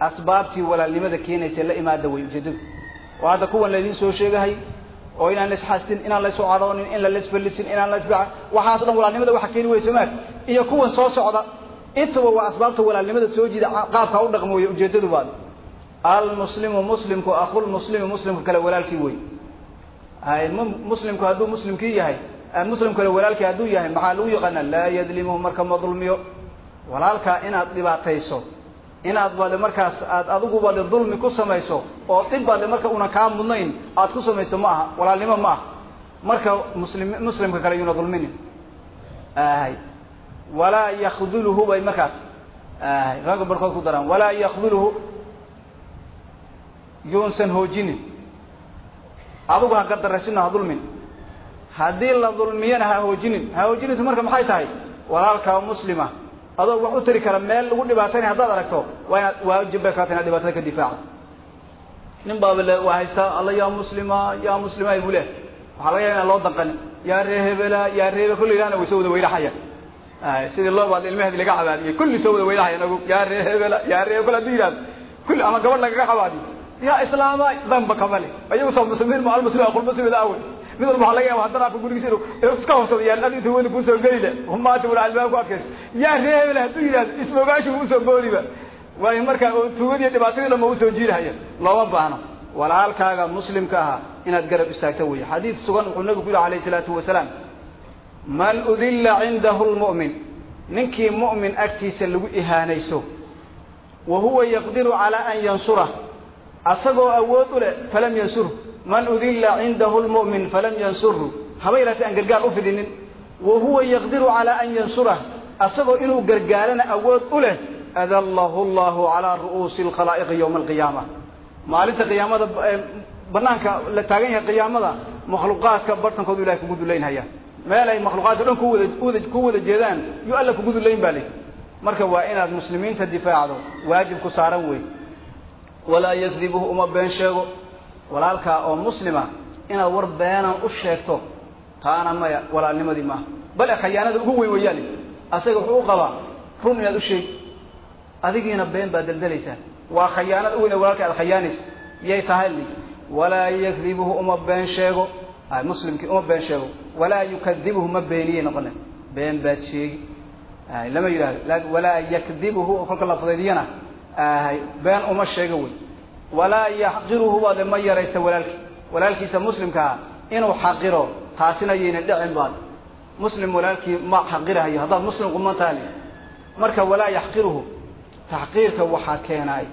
A: asbaabtii walaalnimada keenaysa la imaada way ujeedadu oo hadda kuwan laydin soo sheegahay oo inaan laisxastin inaan laysu cadhoonin in la laisfallisin inaan laisbaca waxaas dhan walaalnimada waxa keeni weyso maag. Iyo kuwan soo socda intuba waa asbaabta walaalnimada soo jiida qaabka u dhaqmo wey ujeedadu baad almuslimu muslimku akhulmuslimi muslimka kale walaalkii wey muslimku hadduu muslimkii yahay muslim kale walaalkii hadduu yahay maxaa lagu yaqaana laa yadlimuhu marka ma dulmiyo. Walaalkaa inaad dhibaatayso inaad baade markaas aad adigu baade dulmi ku samayso oo dhib baade marka una kaa mudnayn aad ku samayso ma aha walaalnimo ma aha. Marka muslim muslimka kale yuuna dulminin ahay walaa yakduluhu bay markaas ahay ragga barkood ku daraan. Walaa yakduluhu yuunsan hoojinin. Adigu ha gardarasina ha dulmin haddii la dulmiyana ha hoojinin ha hoojinaysu marka maxay tahay? Walaalkaa muslima. Adoo wax u tari kara meel lagu dhibaataynay haddaad aragto waa inaad waajib bay kaata inaad dhibaatada ka difaaca. Nin baaba le waa haystaa alla yaa muslima yaa muslima buu leh waxaa laga yaaba inaan loo danqanin yaa ree hebela yaa reebe kulli yidhahna way soo wada weylaxaya sidii loo baad ilmaheedi laga cabaadiyey kulli soo wada weylaxaya nagu yaa ree hebela yaa ree kul hadduu yidhahdo kulli ama gabadh lagaga cabaadiyo yaa islaama danba kamale ayagu soo muslimiin ma almuslim aqulmuslimida awey mid walba waxa laga yaaba haddana afka gurigiisa inuu iska hobsado yaalad intuu weli kuusoo geli le humaati wala albaab ku adkaysto yaa ree hebela hadduu yidhahdo ismogaashi u soo booliba waayo markaa tuugad iyo dhibaatadii dhan ma u soo jiidahaya. Looma baahno walaalkaaga muslimka ahaa inaad garab istaagto wey xadiid sugan wuxuu nabigu ku yihi alayh isalaatu wasalaam man udilla cindahu lmu'min ninkii mu'min agtiisa lagu ihaanayso wa huwa yaqdiru calaa an yansurah asagoo awood u leh falam yansurhu man udilla cindahu lmu'min falam yansurhu. Haba yaraatee aan gargaar u fidinin. Wa huwa yaqdiru calaa an yansurah. Asagoo inuu gargaarana awood u leh adallahu llahu calaa ru'uusi alkhalaa'iqi yowma alqiyaama maalinta qiyaamada banaanka la taagan yahay qiyaamada makhluuqaadka bartankoodu ilahay kugu dulaynhaya meel ay makhluuqaadka dhan kuwada wada ku wada jeedaan yuu alla kugu dulayn baa leh. Marka waa inaad muslimiinta difaacdo waajib ku saaran wey walaa yakdibuhu uma been sheego walaalkaa oo muslima inaad war beenan u sheegto taana maya walaalnimadii maaha. Bale khayaanada ugu weyn weeyaale asaga wuxuu u qabaa run inaad u sheegi. Adigiina been baad deldelaysaa waa khayaanada u weyn ee walaalka aad khayaanaysa yay tahay walaa yakdibuhu uma been sheego. Muslimkii uma been sheego. Walaa yukadibuhu ma beeniyey noqone been baad sheegi. Lama yidhahdo walaa yakdibuhu kolka la fudaydiyana been uma sheego wey walaa yaxqiruhu baade ma yaraysta walaalkii. Walaalkiisa muslimkaa inuu xaqiro taasina yayna dhicin baad. Muslim walaalkii ma xaqirahayo haddaad muslim qumantaali marka walaa yaxqiruhu taxqiirka waxaa keenaay.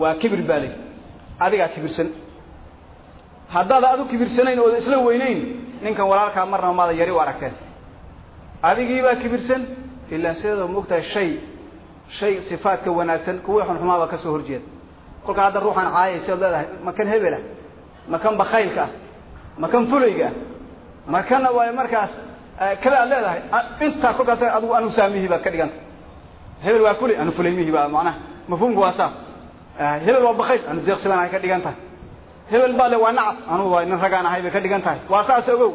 A: Waa kibir baa ley adigaa kibirsan. Haddaad adu kibirsanayn ooda isla weynayn ninkan walaalkaa marnaba maada yari u aragteen. Adigiibaa kibirsan ilaa sideedoo moogtahay shay shay sifaadka wanaagsan kuwii xunxumaabaa ka soo horjeeda kolka hadda ruuxaan caayay siad leedahay ma kan hebelah ma kan bakaylka ah ma kan fulayga ah ma kana waay markaas kada aad leedahay. Intaa kolkaas adigu anu saamihii baad ka dhiganta hebel waa fulay anu fulaymihi baa macnaha mafhuumku waa saa hebel waa bakayl anu deeqsiban ay ka dhigan tahay. Hebel baa le waa nacas anugu waa nin ragaan ahay bay ka dhigan tahay. Waa saas ogow.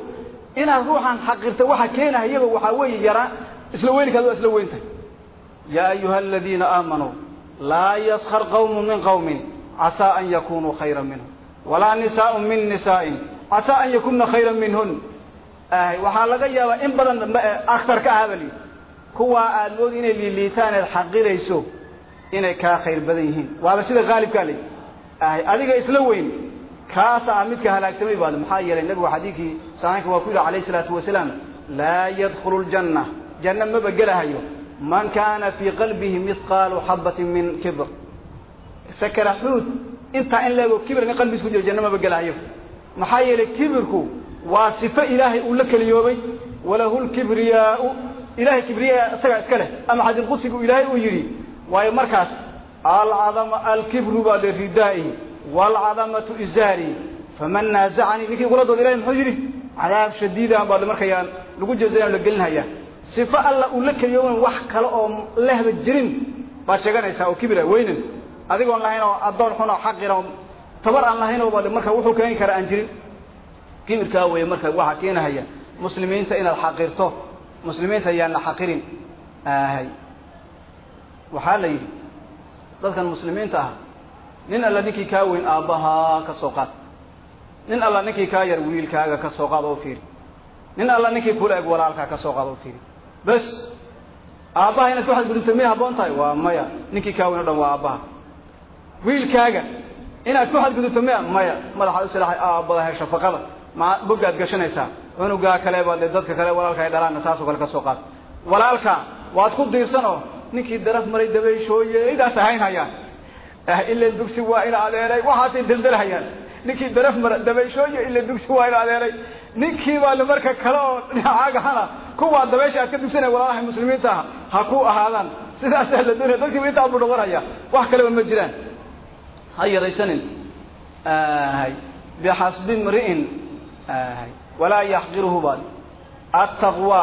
A: Inaad ruuxan xaqirta waxa keenahayaba waxaa weeye yaraa isla weynikaad waa isla weyntahay. Yaa ayuha aladiina aamanuu laa yaskar qawmu min qawmin casaa an yakunuu khayra minhum walaa nisaaءu min nisaa'in casaa an yakuna khayra minhun waxaa laga yaabaa in badan aktar ka ahaaba li kuwaa aad moodi inay liiliitaan eed xaqirayso inay kaa khayr badan yihiin waaba sida haalibkaa le adiga isla weyn kaasa ah midka halaagsamay baad maxaa yeelay nabigu xadiidkii saxiinka waa ku yihi alayh isalaatu wasalaam laa yadkhulu ljanna janna maba gelahayo man kaana fii qalbihi mihqaalu xabatin min kibr. Sakara xuud intaa in leego kibr nin qalbiis ku jiro janna maba maxaa yeelay kibirku waa sifo ilaahay uu la keliyoobay walahu lkibriyaau ilahay kibriya isagaa iska leh. Ama xadiilqudsigu ilaahay uu yidhi waayo markaas alcadama alkibru baa le ridaa'i waalcadamatu izaari faman naazacanii ninkii igula dooda ilahay muxuu yidhi cadaab shadiidan baa markayaan lagu jazaya la gelinhaya sifo alla uu la keliyooban wax kale oo lehba jirin baad sheeganaysaa oo kibira weynan adigoon lahayn oo addoon xun oo xaqira tabar aan lahayn oo ba marka wuxuu keeni kara aan jirin. Kibirkaa weeye marka waxaa keenahaya muslimiinta inaad xaqirto muslimiinta ayaan la xaqirin. Ahay waxaa la yidhi dadkan muslimiinta ah nin alla ninkii kaa weyn aabbahaa ka soo qaad. Nin alla ninkii kaa yar wiilkaaga ka soo qaad oo fiiri. Nin alla ninkii kula eg walaalkaa ka soo qaad oo fiiri bes aabbaha inaad ku xadgudubto miyay habboon tahay? Waa maya. Ninkii kaa o dhan waa aabbaha. Wiilkaaga inaad ku xadgudubto miya maya. Madaxaad u salaaxay aabbada he shafaqada. Ma gashanaysaa. Cunugaa kale baad le dadka kale walaalka ay dhalaanna saasoo kale ka soo qaad. Walaalka waad ku diirsanoo ninkii daraf maray dabayshooye idaas ahayn hayaan. Ila dugsi waa ina adeeray waxaasay deldelhayaan ninkii daraf mara dabayshooye ila dugsi waa ina adeeray ninkii baa le marka kale oo dhinacaagahana kuwaa dabaysha aad ka dugsanaya walaalahay muslimiinta ah ha ku ahaadaan. Sidaasaa la doonaya. Dadkiiba intaa buu noqonaya. Wax kaleba ma jiraan. Ha yaraysanin. Bixasbi mri'in walaa yaxqiruhu baad. Attaqwa.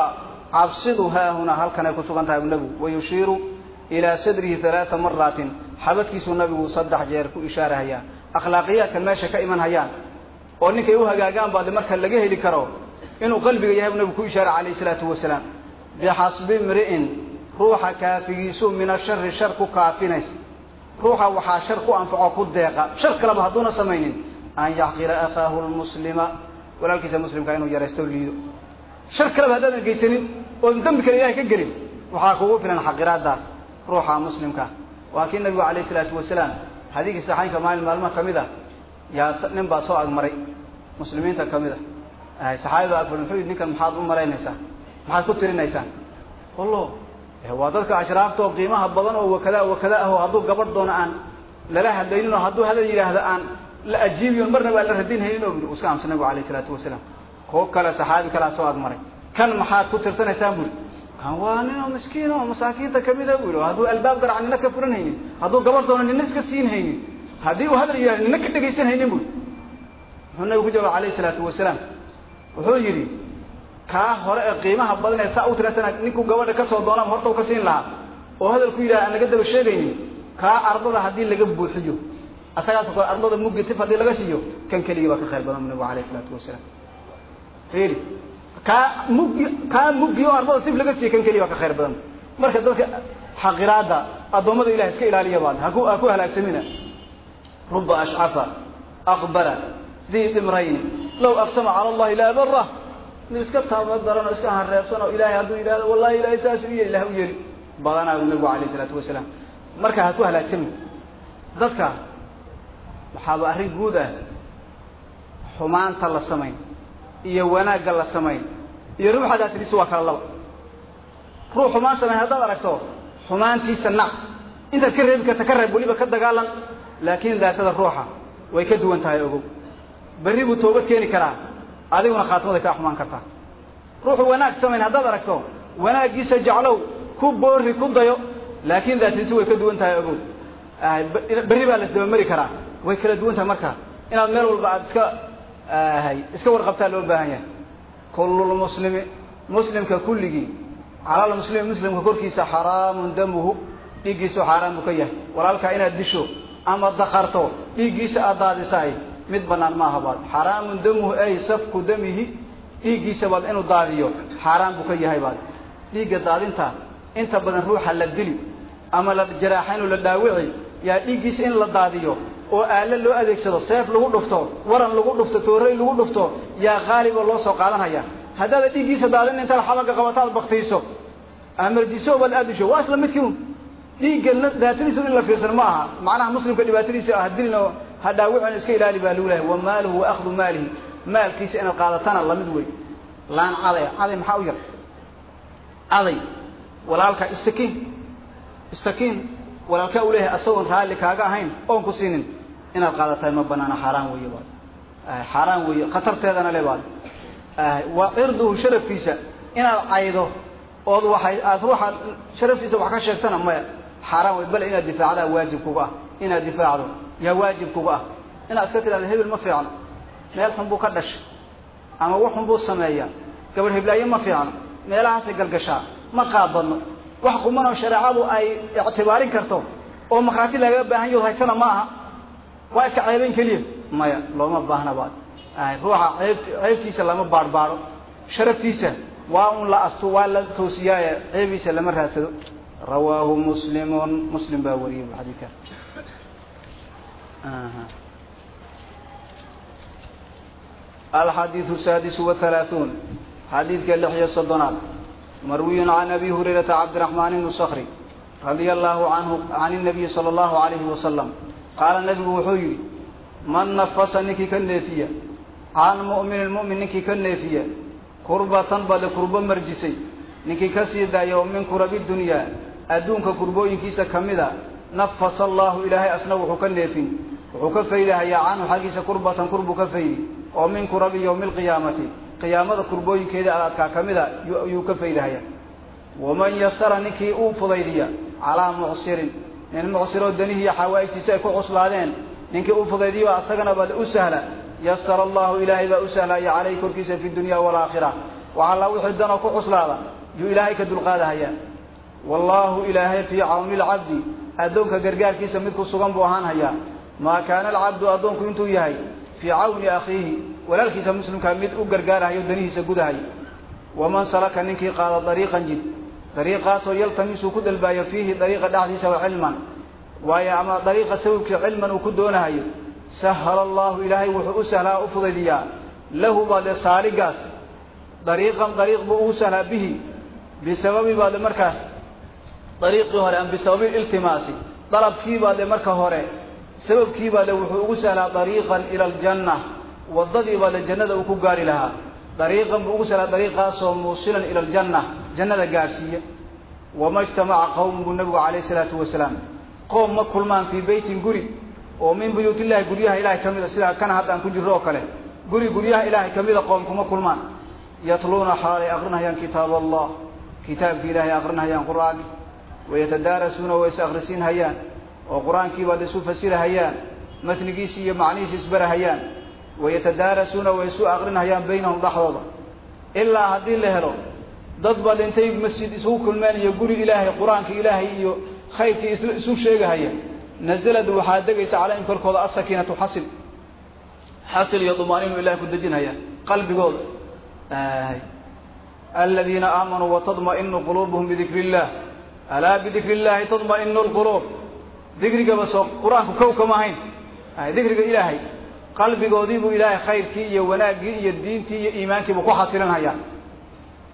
A: Cabsidu haahunaa halkanay ku sugan tahay nabigu wayushiiru ilaa sadrihi halaaa maraatin xabadkiisuu nabigu saddex jeer ku ishaarahayaa akhlaaqiyaadkan meesha ka iman hayaan. Oo ninkay u hagaagaan baad marka laga heli karo inuu qalbiga yahay bu nabigu ku ishaaray calayhi salaatu wasalaam. Bixasbi mri'in ruuxa kaafigiisu min ashari shar ku kaafinays. Ruuxa waxaa shar ku anfaco ku deeqa. Shar kaleba hadduuna samaynin. An yaxqira akhaahu lmuslima walaalkiisa muslimka inuu yaraysto liido. Shar kaleba haddaadan geysanin oodan dambi kale ilahay ka gelin waxaa kugu filan xaqiraadaas ruuxa muslimkaa waa nabigu alayh isalaatu wasalaam xadiigii saxaynka maalin maalmaha ka mid ah yaa nin baa soo agmaray muslimiinta ka mid a saxaabi baa agfar muxuu yidhi ninkan maxaad u malaynaysaa maxaad ku tirinaysaan? Wallo. Waa dadka ashraafta oo qiimaha badan oo wakada wakada ah oo hadduu gabadh doono aan lala hadlaynin oo hadduu hadal yidhaahdo aan la ajiibiyon marna baa la radinhaynin oo buri iska amsa nabigu alayh isalaatu wasalaam. Koo kale saxaabi kalea soo agmaray kan maxaad ku tirsanaysaan buri? Kan waa nin oo miskiin oo masaakiinta kamida bu yidhi hadduu albaab garac nina ka furan haynin hadduu gabadh doono nina iska siin haynin haddii uu hadal yidhahdo nina ka dhegaysan haynin buri. Muxuu nabigu ku jawaab alayh isalaatu wasalaam wuxuu yidhi kaa hore ee qiimaha badan ee saa u tiraysana ninkuu gabadha ka soo doonaba horta u ka siin lahaa. Oo hadal ku yidhaha aan laga daba sheegaynin kaa ardada haddii laga buuxiyo asagaas kale ardada muggi tif haddii laga siiyo kan keligii baa ka khayr badan nabigu alayh isalaatu wasalaam. Fiiri kaa muggi kaa muggi oo ardada tif laga siiyo kan keligii baa ka khayr badan. Marka dadka xaqiraada addoommada ilahi iska ilaaliya baad haku ha ku halaagsamina. Ruba ashcafa aqbala dii dimrayni law aqsama cala allahi laa bara mid iska taaba daran oo iska hareebsan oo ilahay hadduu yidhahdo wallahi ilahay saas u yeli lah u yeli badanaa bu nabigu alayh isalaatu wasalaam. Marka ha ku halaagsamin dadka waxaaba arrin guud ah. Xumaanta la samayn iyo wanaagga la samayn iyo ruuxa daatadiisa waa kala laba. Ruux xumaan samayn haddaad aragto xumaantiisa nac. Intaad ka reebi karta ka reeb weliba ka dagaalan laakiin daatada ruuxa way ka duwan tahay ogow berri buu toobad keeni karaa. Adiguna khaatimada kaa xumaan kartaa ruuxu wanaag samayn haddaad aragto wanaaggiisa jeclow ku boori ku dayo laakiin daatadiisa way ka duwan tahay ogow. Berri baa la isdabamari karaa. Way kala duwan tahay marka. Inaad meel walba aada iska hay iska warqabtaa loo baahan yahay. Kullulmuslimi muslimka kulligii calal muslimi muslimka korkiisa xaraamun damuhu dhiiggiisu xaaraan buu ka yahay. Walaalkaa inaad disho ama dakarto dhiiggiisa aad daadisaay mid banaan maaha baad. Xaraamun damuhu ay safku damihi dhiiggiisa baad inuu daadiyo xaaraan buu ka yahay baad. Dhiigga daadinta inta badan ruuxa la dili ama la jaraaxayn oo la dhaawici yaa dhiiggiisa in la daadiyo oo aalo loo adeegsado seef lagu dhufto waran lagu dhufto toorey lagu dhufto yaa qaaliba loo soo qaadanaya. Haddaada dhiiggiisa daadin intaad xabaga qabataad baktiiso. Amarjiso baad aad disho waa isla midkii un dhiigga daatadiisa in la fiirsan ma aha. Macnaha muslimka dhibaatadiisa ah dilna ha dhaawicin iska ilaali baa lagu lehay wa maaluhu wa akhdu maalihi. Maalkiisa inaad qaadatana la mid wey laan caday caday maxaa u yar? Caday walaalka istakiin. Istakiin walaalkaa u leeyahay asagoon raalli kaaga ahayn oon ku siinin. Inaad qaadatahay ma banaana xaaraan weeye baad xaaraan weeye khatarteedana le baad wa cirduhu sharafkiisa inaad caydo ood waxay aad sharaftiisa wax ka sheegtana maya. Xaaraan wey bale inaad difaacdaa waajib kuga ah. Inaad difaacdo yaa waajib kuga ah. Inaad iska tidhahdo hebel ma fiicno meel xun buu ka dhashay ama wax xun buu sameeyaa gabadh heblaayo ma fiicno meelahaasay galgashaa. Ma qaabadno wax quman oo shareecadu ay ictibaarin karto oo makraati lagaga baahan yaho haysana ma aha. Waa iska ceebayn keliya. Maya looma baahna baad. Ruuxa ceeb ceebtiisa lama baadhbaadho sharaftiisa waa un la astu waa la toosiyaaye. Ceebiisa lama raadsado. Rawaahu muslimun. Muslim baa wariyay xadiidkaas alxadiiu saadisu wahalaaثuun xadiidka lix iyo soddonaad marwiyun can abi hurayrata cabdiraxmaan bni skri radia allahu canhu can اnabiyi salى اllahu alayhi wasalam qaala nebigu wuxuu yidhi man nafasa ninkii ka neefiya can muminin mumin ninkii ka neefiya kurbatan bale kurbo marjisay ninkii ka sii daaya oo min kurabi dunyaa adduunka kurbooyinkiisa ka mid a nafasa allahu ilaahay asna wuxuu ka neefin wuxuu ka faydahayaa canhu xaggiisa kurbatan kurbuu ka faydi oo min kurabi yowmi alqiyaamati qiyaamada kurbooyinkeeda adadkaa kamida ayuu ka faydahaya waman yasara ninkii uu fudaydiya calaa mucsirin nin mucsiroo danihiiyo xawaa'ijtiisa ay ku cuslaadeen ninkii uu fudaydiyo asagana bad u sahla yasara allahu ilaahay baa u sahlaya caleyhi korkiisa fi dunya waalaakhira wax alla wixii danoo ku cuslaada yuu ilaahay ka dulqaadahaya wallaahu ilaahay fii cawni lcabdi addoonka gargaarkiisa mid ku sugan buu ahaan hayaa. Maa kaana alcabdu addoonku intuu yahay fii cawni akhiihi walaalkiisa muslimkaa mid u gargaarahayo danihiisa gudahay. Waman salaka ninkii qaada dariiqan jid dariiqaasoo yaltamisuu ku dalbaayo fiihi dariiqa dhexdiisaba cilman. Waayo ama dariiqa sababkii cilman uu ku doonahayo sahala allahu ilaahay wuxuu u sahlaa u fudaydiyaa. Lahu baade saaligaas dariiqan dariiq buu ugu sahlaa bihi bisababi baade markaas dariiqii hore ama bisababi iltimaasi dalabkii baade marka hore sababkii baade wuxuu ugu sahlaa dariiqan ila aljanna waddadii baade jannada uu ku gaari lahaa. Dariiqan buu ugu salaa dariiqaasoo muusilan ila aljanna jannada gaadhsiiya wama ijtamaca qowm buu nabigu calayhi isalaatu wasalaam qoom ma kulmaan fii beytin guri oo min buyuut illahi guryaha ilahay ka mida sida kana hadda aan ku jirro oo kale. Guri guryaha ilaahay kamida qoom kuma kulmaan. Yatluuna xaalay aqrinayaan kitaab allah kitaabkii ilaahay aqrinayaan qur'aanki wayatadaarasuuna way is akrisiin hayaan oo qur'aankii baad isu fasirahayaan matnigiisi iyo macnihiisi isbarahayaan wayatadaarasuuna way isu aqrinhayaan baynahum dhexdooda ilaa haddii la helo dad baad intay masjid isugu kulmeen iyo guri ilaahay qur'aanka ilaahay iyo khayrkii isu sheegahaya nazalad waxaa degaysa calayhim korkooda asakiinatu xasil xasil iyo dumaaniinu ilahay ku dejinhaya qalbigooda aladiina aamanuu watadma'inu quluubuhum bidikri illah alaa bidikri illahi tadma'inu lquluub dikrigaba soo qur'aanku kow kama ahayn. Dikriga ilaahay qalbigoodiibuu ilaahay khayrkii iyo wanaaggii iyo diintii iyo iimaankiibu ku xasilinhayaa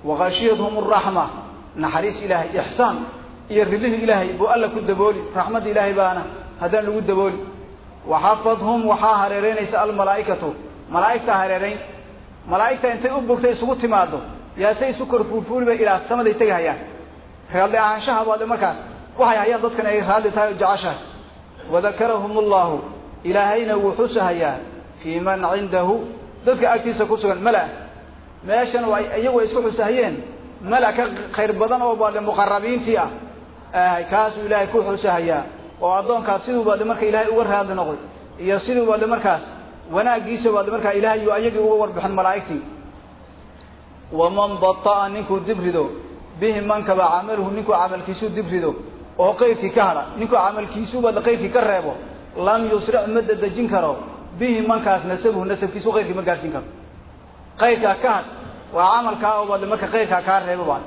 A: waqashiyadhum araxma naxariis ilaahay ixsaan iyo ridihii ilaahay buu alla ku dabooli raxmadda ilaahay baana haddaan lagu dabooli. Waxafadhum waxaa hareereynaysa almalaa'ikatu. Malaa'igtaa hareerayn malaa'igta intay u bogtay isugu timaado yaase isu kor fuulfuuliba ilaa samaday tegahayaan raalli ahaanshaha baade markaas. Waxay hayaan dadkan ay raalli tahay oo jeceshahay. Wadakarahum allahu ilaahayna wuu xusahayaa fii man cindahu. Dadka agtiisa ku sugan mala meeshan iyagu ay isku xusahayeen. Mala ka khayr badan oo baade muqarabiintii ah. Kaasuu ilaahay ku xusahayaa. Oo addoonkaas siduu baade marka ilaahay uga raadli noqday. Iyo siduu baade markaas wanaaggiisa baade markaa ilaahay yu ayagii uga warbixin malaa'igtii. Waman bata'a ninkuu dibrido bihi mankaba camaluhu ninkuu camalkiisuu dibrido oo qayrkii ka hadha ninkuu camalkiisuu baade qayrkii ka reebo lam yusric ma dadejin karo bihi mankaas nasabuhu nasabkiisu qayrkii ma gaadhsiin karo. Qayrkaa ka hadh waa camalkaa oo baade marka qayrkaa kaa reebo baad.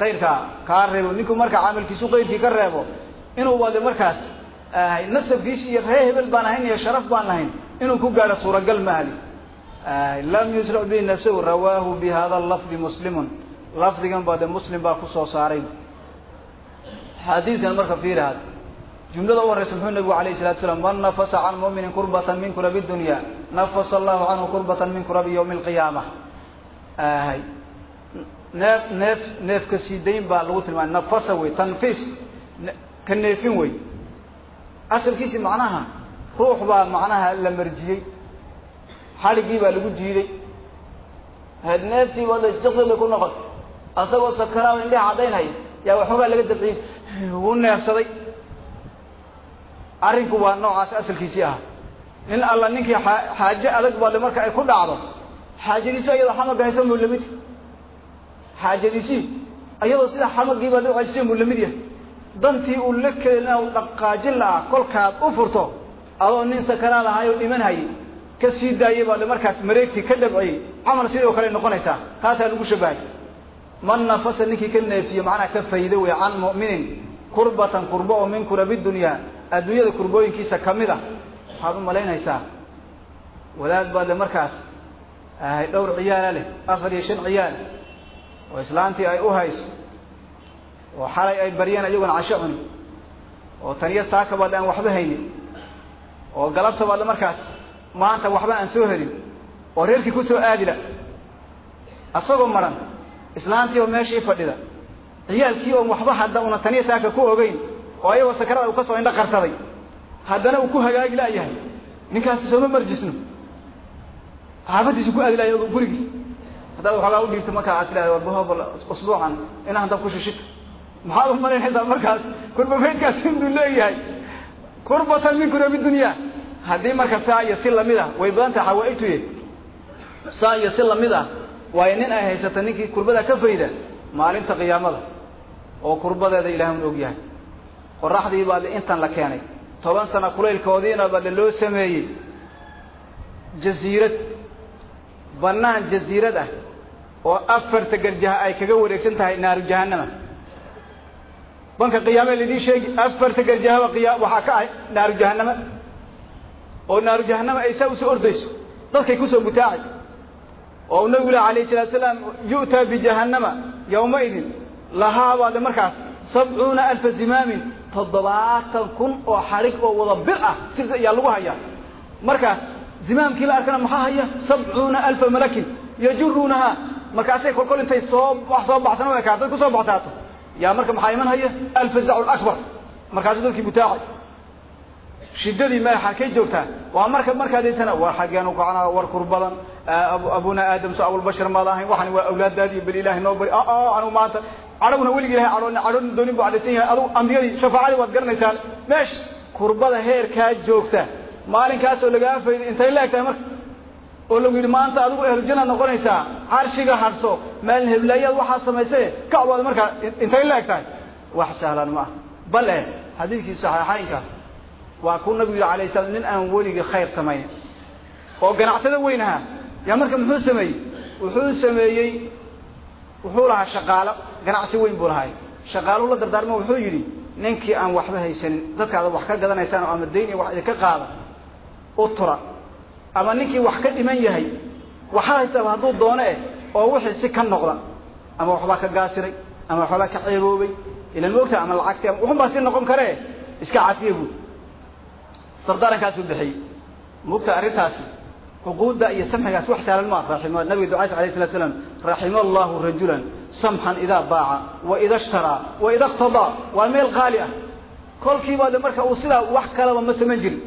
A: Qayrkaa kaa reebo ninkuu marka camalkiisu qayrkii ka reebo inuu baade markaas nasabkiisi iyo ree hebel baan ahayn iyo sharaf baan lahayn inuu ku gaadho suuragal mahali lam yusric bihi nafsahu rawaahu bi lafdi muslimun lafdigan baade muslim baa ku soo saaray xadiidkan marka fiirahaad jumlada u horeysa muxuu nabigu alayh salatu slam man nafasa can muminin kurbatan min kurabi dunya nafasa allahu canhu kurbatan min kurabi ywmi alqiyaama neef neef neefka siidayn baa lagu tilmaamay. Nafasa wey tanfiis ka neefin wey. Asalkiisi macnaha ruux baa macnaha la marjiyey. Xadhiggii baa lagu jiiday. Had neeftii baada jaqdada ku noqotay asagoo sakaraada indhaha caddaynhaya yaa waxoogaa laga dabciyey wuu neefsaday. Arrinku waa noocaas asalkiisii ahaa. Nin alla ninkii xaaje adag baade marka ay ku dhacdo xaajadiisi ayadoo xamaga haysa muu la mid xaajadiisii ayadoo sida xamagii baad u celsisay muu yahay. Dantii uu la keena dhaqaajin lahaa kolkaad u furto adoo nin sakaraad ahaayoo dhiman hayay ka sii daayay baade markaas mareegtii ka dhabciyey camal sidoo kale noqonaysaa taasaa lagu shabahay man nafasa ninkii ka neefiyo macnaha ka faydo wey can mu'minin kurbatan kurbo oo min kurabi dunyaa adduunyada kurbooyinkiisa ka mid a waxaad u malaynaysaa wadaad baade markaas dhowr ciyaala leh afar iyo shan ciyaal oo islaantii ay u hayso oo xalay ay baryeen iyagoona casho cuni oo taniyo saaka baade aan waxba haynin oo galabta baade markaas maanta waxba aan soo helin oo reerkii ku soo aadila asagoo maran islaantii oo meeshii fadhida. Ciyaalkii oo waxba hadda una taniyo saaka ku ogeyn oo ayagoo sakarada uu ka soo indho qarsaday haddana uu ku hagaagi la'yahay ninkaasi sooma marjisno. Xaafadiisu ku aadi la'yahay gurigiis. Haddaad waxoogaa u dhiibto markaa aad tidhahda war bahobal usbuucan inaan dab ku shishito maxaad u malaynaysaa markaas kurbafaydkaas intuu leeyahay. Kurbatan min kurabi dunya haddii marka saa iyo si la mid ah way badan tahay xawaa-ituye saa iyo si la mid ah waayo nin ay haysato ninkii kurbada ka fayda maalinta qiyaamada oo kurbadeeda ilaah un og yahay qoraxdii baade intan la keenay. Toban sano kulaylkoodiina baade loo sameeyey. Jasiirad banaan jasiirad ah oo afarta garjaha ay kaga wareegsan tahay naaru jahanama banka qiyaame laidii sheegi afarta garjahaba qiya waxaa ka ah naaru jahanama oo naaru jahanama ay saa u soo ordayso. Dadkay ku soo butaacay oo nabigu lah alayh salatu salaam yu'taa bijahanama yawmaidin lahaa baade markaas sabcuuna alfa zimaamin. Toddobaatan kun oo xarig oo wada bir ah sirta ayaa lagu hayaa. Markaas zimaamkii la arkana maxaa haya? Sabcuuna alfa malakin yajuruunaha markaasay kolkol intay soo soo baxsan o ekaato ku soo baxsaato. Yaa marka maxaa iman haya? Alfazacu lakbar markaasu dadkii butaacay shiddadii meel xalkay joogtaa. Waa marka markaad intana war xaggeenu kacnaa war kurbadan abuna aadam so abulbashar maad ahayn waxani waa awlaadaadi bal ilaahay noo bari anigu maanta cadhowna weligi ilahay cadhoon cadhoona doonin bu cadhaysan yahay adugu ambiyadii shafaacadii waad garanaysaan meesha kurbada heerkaa joogta maalinkaasoo lagaa fayday intay la tahay marka oo lagu yidhi maanta adigu ahlujannaad noqonaysaa carshiga hadhso maalin heblaayaad waxaa samaysay kacbaad markaa intay la eg tahay wax sahlan ma ah bal e xadiidkii saxiixaynka waa kuu nabigu yidhi alayh salam nin aan weligii khayr samayn oo ganacsado weyn ahaa yaa marka muxuu sameeyey? Wuxuu sameeyey wuxuu lahaa shaqaalo ganacsi weyn buu lahay shaqaaluhu la dardaarmo wuxuu yidhi ninkii aan waxba haysanin dadkaada wax ka gadanaysaan oo ama dayn iyo wax idinka qaada u tura. Ama ninkii wax ka dhiman yahay waxa haystaba hadduu doono eh oo wixii si ka noqda ama waxbaa ka gaasiray ama waxbaa ka ceeboobay ilan moogta ama lacagti ama wuxun baa si noqon karee iska cafiye buud dardaarankaasuu bixiyey. Moogta arrintaasi cuquudda iyo samxigaas wax saalan ma raximo nabiga ducays alayh salatu slam raxima allahu rajulan samxan idaa baaca wa ida ishtaraa wa ida iqtadaa waa meel qaali ah. Kolkiiba de marka uu sidaa wax kalaba ma samayn jirin.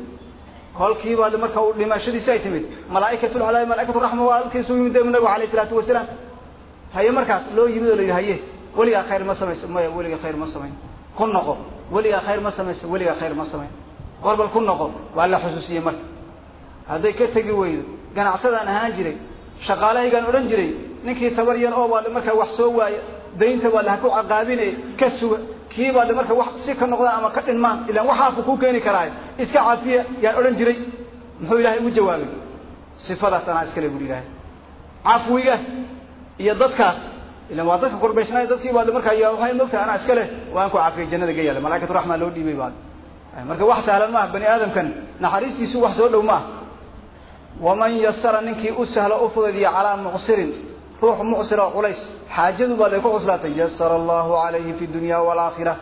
A: Kolkiiba de marka uu dhimashadiisi ay timid malaaikatu lcadaab malaaikatu raxma waa halkiisuu yimid nabigu alayh salaatu wasalaam. Haye markaas loo yimid oo la yidhi haye weligaa khayr ma samayso maya weliga khayr ma samayn. Ku noqo weligaa khayr ma samayso weligaa khayr ma samayn. War bal ku noqo waa la xusuusiyey marka hadday ka tegi weydo. Ganacsadaan ahaan jiray. Shaqaalahaygaan odhan jiray. Ninkii tabar oo baade markaa wax soo waaya. Daynta baade ha ku caqaabine ka suga. Kii baade marka wax si ka noqdaan ama ka dhinmaan ilaan waxaaku ku keeni karaayo iska cafiya yaan odhan jiray. Muxuu ilaahay ugu jawaabay? Sifadaas anaa iskale buri ilaahay. Cafwiga iyo dadkaas. Ilan waa dadka kurbaysnaay dadkii baade markaa y mogtahay anaa iska leh waan ku cafiyay jannada ga yaalla malaikatu raxmaa loo dhiibay baade marka wax sahlan maaha bani aadamkan. Naxariistiisu wax soo dhow maaha waman yasara ninkii u sahlo u fudaydiya calaa mucsirin ruux mucsira culays xaajadu baad ay ku cuslaatay yasara allahu calayhi fi dunya waalaakhira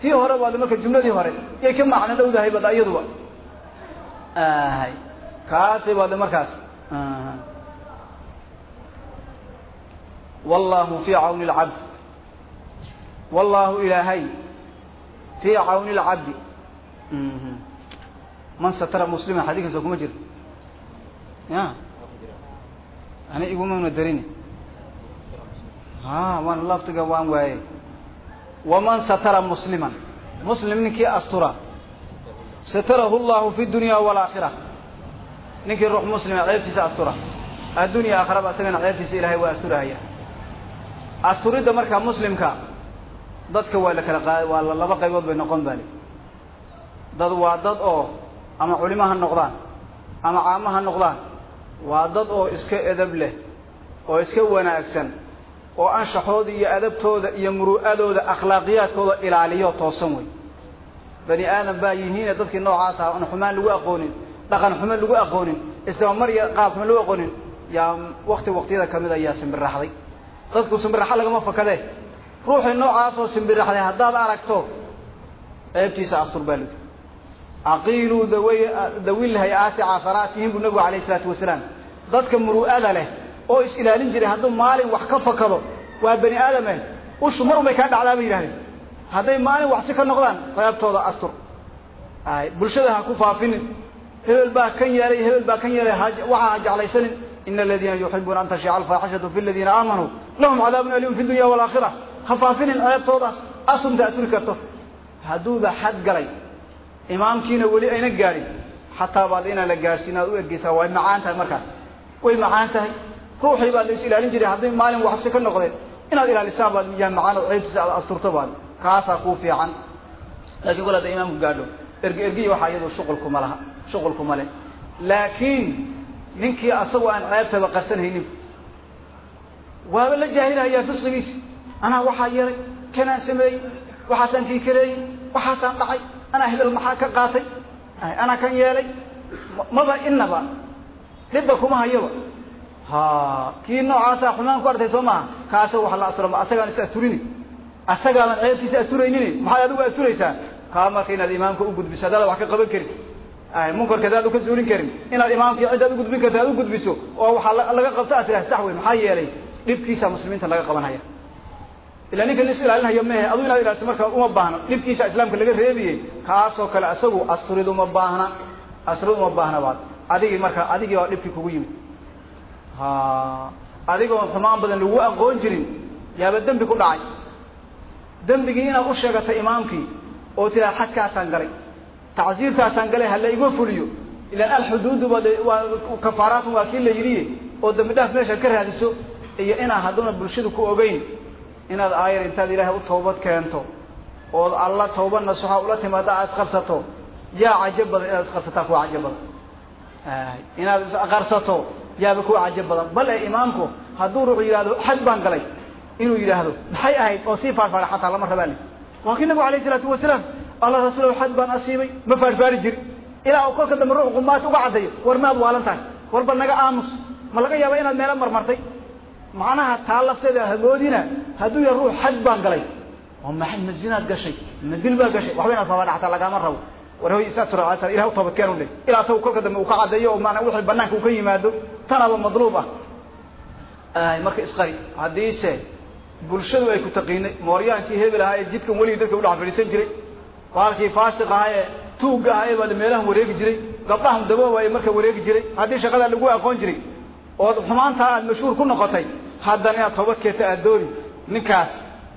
A: tii hore baad marka jumladii hore yay ka macno dhowdahay bad iyaduba kaasay baad markaas. Wallahu fii cawni lcabd wallahu ilaahay fii cawni lcabdi man satara muslima xadiikaasoo kuma jiro ya. Ani igumana darini ha waan laftiga waan waaye waman satara musliman. Muslim ninkii astura. Satarahu llahu fi dunya waalaakhira ninkii ruux muslima ceebtiisa astura. Addunya aakhiraba isagana ceebtiisa ilahay waa asturahaya asturidda markaa muslimka dadka waa la kala qaad waa laba qaybood bay noqon bali dad waa dad oo ama culimo ha noqdaan ama caamo ha noqdaan waa dad oo iska edab leh oo iska wanaagsan oo anshaxooda iyo adabtooda iyo muru'adooda akhlaaqiyaadkooda ilaaliyo toosan wey bani aadam baa yihiine dadkii noocaas ah aan xumaan lagu aqoonin dhaqan xumo lagu aqoonin isdabamar iyo qaab xumo lagu aqoonin yaa wakti waqtiyada ka mid ayaa simbiraxday dadku simbiraxa lagama fakadee ruuxii noocaasoo simbiraxday haddaad aragto ceebtiisa astur baa lidi aqiiluu dawil hay'aati caafaraatihim buu nabigu alayh isalaatu wasalaam dadka muru'ada leh oo is ilaalin jiray hadduu maalin wax ka fakado waa bani aadame ushu mar unbay kaa dhacdaa bay yidhahdeen hadday maalin wax si ka noqdaan ceebtooda astur. Ay bulshada ha ku faafinin. Hebel baa kan yeelay hebel baa kan yeelay waxaa ha jeclaysanin. Ina aladiina yuxibuuna an tashiica alfaaxishatu fi ladiina aamanuu lahum cadaabun aliim fi dunya waalaakhira ha faafinin ceebtoodaas asturta aturi karto. Hadduuba xad galay imaamkiina weli ayna gaadhin xataa baad inaan la gaadhsiin aad u ergeysaa way macaan tahay markaas. Way macaan tahay ruuxii baad la is ilaalin jiray hadday maalin waxsi ka noqdeen inaad ilaalisaan baad yaa macaan oo ceebtiisa aad asturto baad. Kaasaa kuu fiican. Laakiin kol hadda imaamku gaadho. Erge ergiy waxaa iyadu shuqulkuma laha shuqulkuma leh. Laakiin ninkii asagu aan ceebtaba qarsanhaynin waaba la jaahilhayaa fisqigiisi anaa waxaa yeelay kanaan sameeyey waxaasaan kii kaleeyey waxaasaan dhacay anaa hebel maxaa ka qaatay anaa kan yeelay maba inaba dhibba kuma hayaba ha kii noocaasaa xumaan ku artay soo maaha kaasa wax la asuro asagaan is asturini asagaadan ceebtiisa asturaynin maxaad adigu asturaysaa kaa marka inaad imaamka u gudbiso haddaada wax ka qaban karin munkarka hadaad ka suulin karin inaad imaamkii cidaad ugudbin karta aad ugudbiso oo waxaa laga qabto aad tiraa sax wey maxaa yeelay dhibkiisa muslimiinta laga qabanhaya ila ninka lis ilaalinhayo mehe aduu inaad ilaaliso marka uma baahno dhibkiisa islaamka laga reebiyey kaasoo kale isagu asturid uma baahna. Asturid uma baahna baad. Adigii marka adigii baa dhibkii kugu yimid. Ha adigoon xumaan badan lagu aqoon jirin yaaba dembi ku dhacay. Dembigii inaad u sheegatay imaamkii oo tiraa xadkaasaan galay tacsiirkaasaan galay hala iga fuliyo. Ilaan alxuduudu ba waa kafaaraatun waa kii la yidhiye oo dambi dhaaf meeshaad ka raadiso iyo inaan hadduna bulshadu ku ogeyn inaad aayar intaad ilaahay u toobad keento ood alla tawba nasuxa ula timaada aad isqarsato yaa cajab badan inaad isqarsataa kuwa cajab badan. Inaad isqarsato yaaba kuwa cajab badan. Bal e imaamku hadduu ruuxu yidhahdo xaj baan galay inuu yidhaahdo maxay ahayd? oo sii faarfaara xataa lama rabaa li waa kii nabigu alayh isalaatu wasalaam alla rasuulahu xaj baan asiibay ma faarfaari jiri ilaa u kolka dambe ruux qumaati uga caddayo war maad waalan tahay. War bal naga aamus. Ma laga yaaba inaad meelo marmartay? Macnaha taa lafteeda hamoodina hadduu ya ruux xaj baan galay. Oo ma ma gashay? Ma baa gashay? Waxba inaad faafadhaxtaa lagama rabo. War hoy isaas raaasa ilah u toobadkeen u ilaa asagu kolka dambe uu ka caddeeyo oo maanaa wixii banaanka uu ka yimaado tanaba madluub ah. Marka isqari haddiise bulshadu ay ku taqiinay mooryaankii hebel ahaa ee jidkan weligii dadka udhex fadhiisan jiray baalkii faasiq ahaa ee tuugga ahaa ee baa meelahan wareegi jiray gabdhahan dabooba ay marka wareegi jiray haddii shaqadaa lagu aqoon jiray ood xumaantaa aad mashhuur ku noqotay haddana inaad toobad keenta aad dooni ninkaas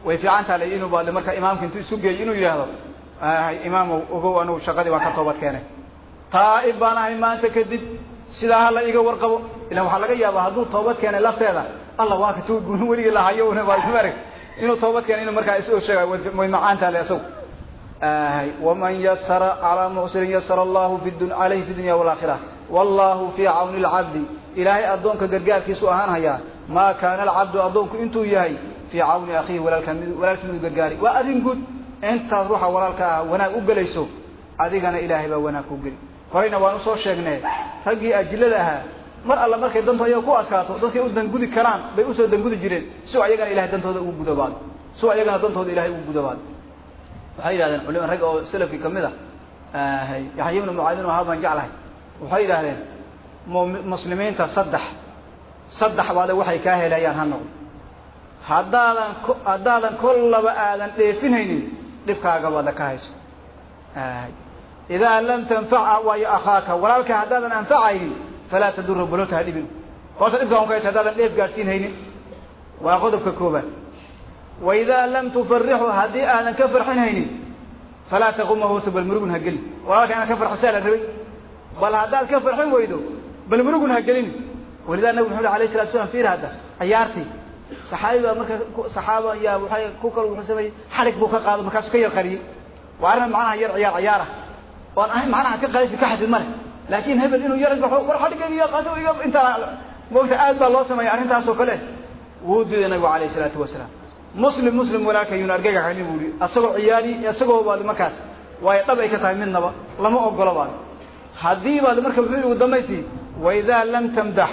A: way fiican taha inuu baad marka imaamka intuu isu geeyo inuu yidhaahdo imaamow ogow anugu shaqadii baan ka toobad keenay. Taa'ib baan ahay maanta kadib sidaa hala iga warqabo. Ilan waxaa laga yaabaa hadduu toobad keenay lafteeda alla waa ka tuugun weligii lahayo marag inuu toobad keenay inuu markaa isoo sheegay way macaantaa le isagu waman yasara calaa mucsirin yasara allahu alayhi fi dunya walakhira wallahu fii cawni lcabdi ilaahay addoonka gargaarkiisu ahaan hayaa maa kaana alcabdu addoonku intuu yahay fii cawni akhiihi walaalka mid walaalki midu gargaari. Waa arrin guud. Intaad ruuxa walaalka ah wanaag u gelayso adigana ilaahay baa wanaag ku geli. Horeyna waan u soo sheegnee raggii ajilada ahaa mar alla markay dantooda ku adkaato dadkay u dangudi karaan bay u soo dangudi jireen. Si ayagana ilahay dantooda ugu gudobaado si ayagana dantooda ilahay ugu gudobaado waxay yidhahdeen culima rag oo salafkii ka mid ah yaxya ibnu mucaadin ahaa baan jeclahay. Waxay yidhahdeen muslimiinta saddex saddex baade waxay kaa helayaan ha noqdo haddaadan haddaadan kollaba aadan dheefinaynin dhibkaaga baada ka hayso. Idaa lam tanfaca waayo akhaaka walaalka haddaadan anfacaynin falaa tadura balota ha dhibin. Horta dhibkaa un ka haysa haddaadan dheef gaadhsiin haynin waa qodobka koobaad waidaa lam tufarixu haddii aadan ka farxin haynin falaa taquma horta bal murugun ha gelin. Walaalka inaad ka farxisaa la rabay. Bal haddaad ka farxin weydo bal murugun ha gelin. Walidaa nabig muxamed alayh salatu slam fiir hadda ciyaartii saxaabi baa marka saxaaba yaa waay ku kal wuxuu sameeyey xarig buu ka qaado markaasu ka yar qariyey waa arrin macnaha yar ciyaar ciyaara oon ahayn macnaha ka qaadisi ka xadid male laakin hebel inuu yar war xadhigayga iyo iga intaa moogta aad baa loo sameeya arrintaas oo kale. Wuu diiday nabigu alayh isalaatu wasalaam. Muslim muslim walaalka yun argayga xanin buu yihi asagoo ciyaari isagoo baad markaas waayo dhab ay ka tahay midnaba lama ogolo baad. Haddii baad marka wuxuu yihi ugu dambaystii waidaa lam tamdax.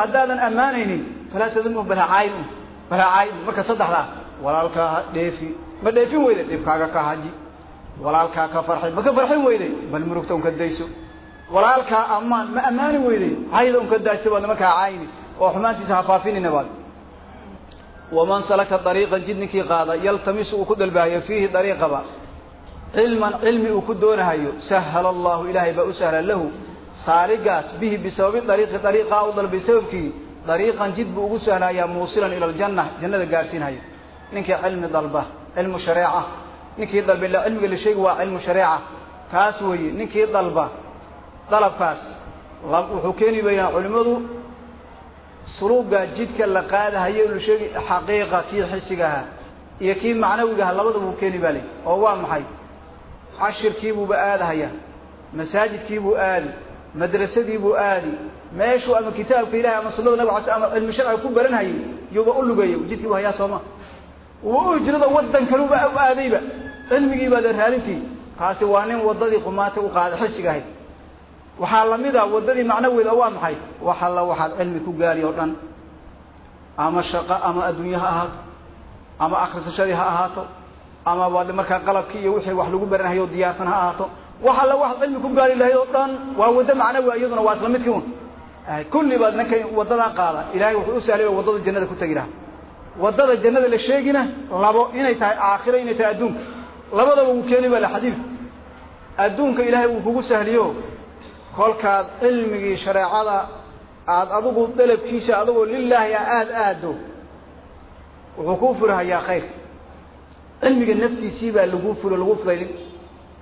A: Haddaadan ammaanaynin falaa tadumhu bal ha caayin un bal ha caayin. Un marka saddexdaa walaalkaa dheefi ma dheefin weyday dhibkaaga ka haji walaalkaa ka farxi ma ka farxin weyday bal murugta un ka dayso. Walaalkaa ammaan ma ammaani weyday cayda un ka daayso baad markaa ha caayini oo xumaantiisa ha baad. Waman salaka dariiqan jid ninkii qaada yaltamisu uu ku dalbaahayo fiihi dariiqaba cilman cilmi uu ku doonahayo sahala allahu ilaahay baa u sahla lahu. Saaligaas bihi bisababi dariiqi dariiqaa u dalbay sababkii dariiqan jid buu ugu sahlayaa muusilan ila aljanna jannada gaadhsiinhayo ninkii cilmi dalba cilmu shareeca. Ninkii dalba ila cilmiga la sheegi waa cilmu shareeca. Kaas weeye ninkii dalba dalabkaas wuxuu keeni baynaa culimmadu suluuga jidka la qaadahayo la sheegi xaqiiqa kii xisigaha iyo kii macnawigaha labadaba uu keeni baa lay oo waa maxay? Cashirkiibuuba aadahaya masaajidkiibuu aadi madrasadiibuu aadi meeshuu ama kitaabka ilahay ama sunada nabig ala ama cilmi sharciga ku baranhayay yuuba u lugeeya jidkiibu hayaa sooma. Uu u hijrado wadan kaluba u aadayba cilmigiibaa de raadintii kaasi waa nin wadadii qumaata u qaada xisiga ahayd. Waxaa la mid a wadadii macnaweeda waa maxay? Wax waxaad cilmi ku gaari oo dhan. Ama shaqo ama adduunye ha ahaato ama akrisashadii ha ahaato ama waad markaa qalabkii iyo wixii wax lagu baranhayo diyaarsan ha ahaato. Wax alla waxaad cilmi ku gaari lahayd oo dhan waa waddo macnawi iyaduna waa isla midkii un kulli baad ninka waddadaa qaada. Ilaahay wuxuu u sahlay waddada jannada ku tegi lahaa waddada jannada la sheegina labo inay tahay aakhiro inay tahay adduunka. Labadaba wuu keeni baa la xadiid adduunka ilaahay wuu kugu sahliyo kolkaad cilmigii shareecada aada adigu dalabkiisa adigoo lilaahi a aada aado wuxuu kuu furahayaa khayrka cilmiga naftiisii baa laguu furo lagu fudaydin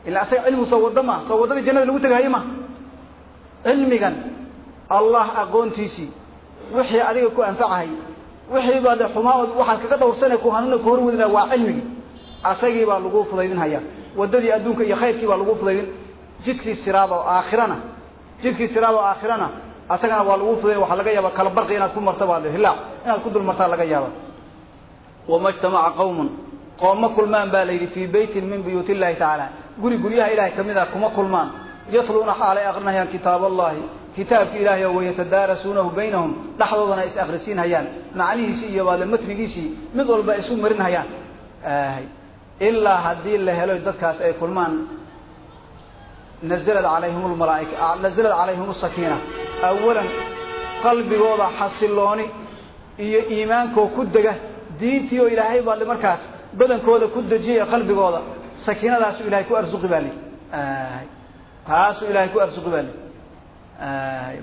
A: ilaa asaga cilmigu soo waddo maa soo waddadii jannada lagu tegahayo ma. Cilmigan allah aqoontiisii wixii adiga ku anfacahay wixii baad xumaa waxaad kaga dhawrsanay ku hanuuna ku horwadina waa cilmigii asagii baa lagu fudaydinhayaa waddadii adduunka iyo khayrkii baa lagu fudaydin. Jidkii siraad oo aakhirana jidkii siraad oo aakhirana asagana waa lagu fudayn waxaa laga yaaba kala barqi inaad ku marta baad hilaac inaad ku dul martaa laga yaaba. Wama ijtamaca qawmun qoom ma kulmaan baa la yidhi fii beytin min buyuut illahi tacaala. Guri guryaha ilahay ka mid ah kuma kulmaan. Yatluuna xaalay akrinayaan kitaab allahi kitaabki ilaahay oo wayatadaarasuunahu baynahum dhexdoodana is akrisiinhayaan macnihiisii iyo baale matnigiisii mid walba isu marinhayaan ilaa haddii la helo dadkaas ay kulmaan nazalad calayhim lmalaaika nazalad calayhim asakiina awalan qalbigooda xasilooni iyo iimaankoo ku dega diintii oo ilaahay baa markaas badankooda ku dejiyay qalbigooda. Sakiinadaasu ilahay ku arsuqi baa li. Taasuu ilahay ku arsuqi baa li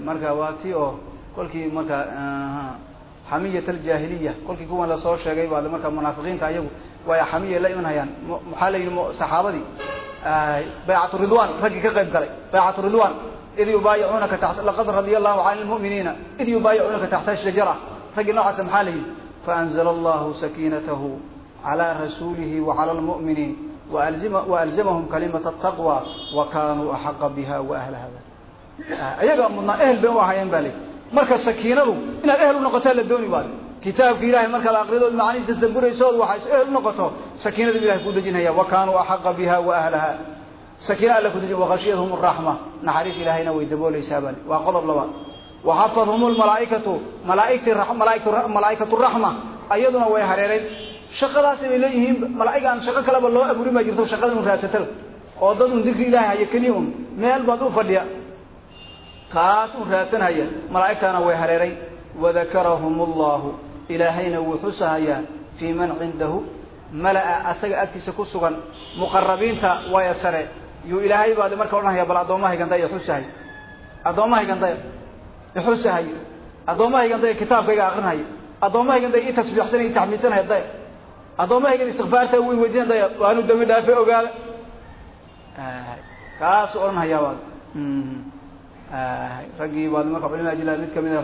A: marka waa ti oo kolkii marka xamiyat aljaahiliya kolkii kuwan la soo sheegay baa marka munaafiqiinta ayagu way xamiya la imanhayaan maxaa la yidhi saxaabadii? Baycatu ridwan raggii ka qayb galay. Baycatu ridwan id yubaayicuunaka ta laqad radia allahu cala lmu'miniina. Id yubaayicuunaka taxta shajara raggii noocaasa maxaa la yidhi? Faanzla allahu sakiinatahu calى rasuulihi wacalى lmu'miniin waalzamahum kalimata ataqwa wa kanuu axaqa biha waahla hada ayaga mudnaa ehel bay u ahaayeen ba lii marka sakiinadu inaad ehel unoqotaa la dooni waayo kitaabka ilahay markaad akridood macanihiisa damburaysood waxaa ehel unoqoto sakiinadu ilahay ku dejinhaya wa kanuu axaqa biha waahlaha sakiina alla ku dejin wakashiyadhum raxma naxariis ilaahayna way dabooleysaa bali waa qodob labaad. Waxafadhum lmalaaikatu malaaigti malaaikatu raxma ayaduna way hareereen. Shaqadaasi bay leeyihiin. Malaaig aan shaqo kaleba loo abuurin baa jirto shaqada un raadsatada oo dad un dikri ilahay haya keliya un. Meel baad u fadhiya taas un raadsanhaya malaa'igtaana way hareeray. Wadakarahum allahu ilaahayna wuu xusahayaa fii man cindahu. Mala-a asaga agtiisa ku sugan muqarabiinta waya sare. Yuu ilaahay baad marka odhanhaya bal addoommahaygan daya xusahay. Addoommahaygan ixusahay addoommahaygan kitaabkayga akrinhaya addoommahaygan daya i tasbiixsanay i taxmiidsanaya daya addoommahaygan istikfaarta way weydiina daya waanu dambi dhaafe ogaada. Kaasuu odhanhayaa baad raggii baad marka culima ajila mid ka mid a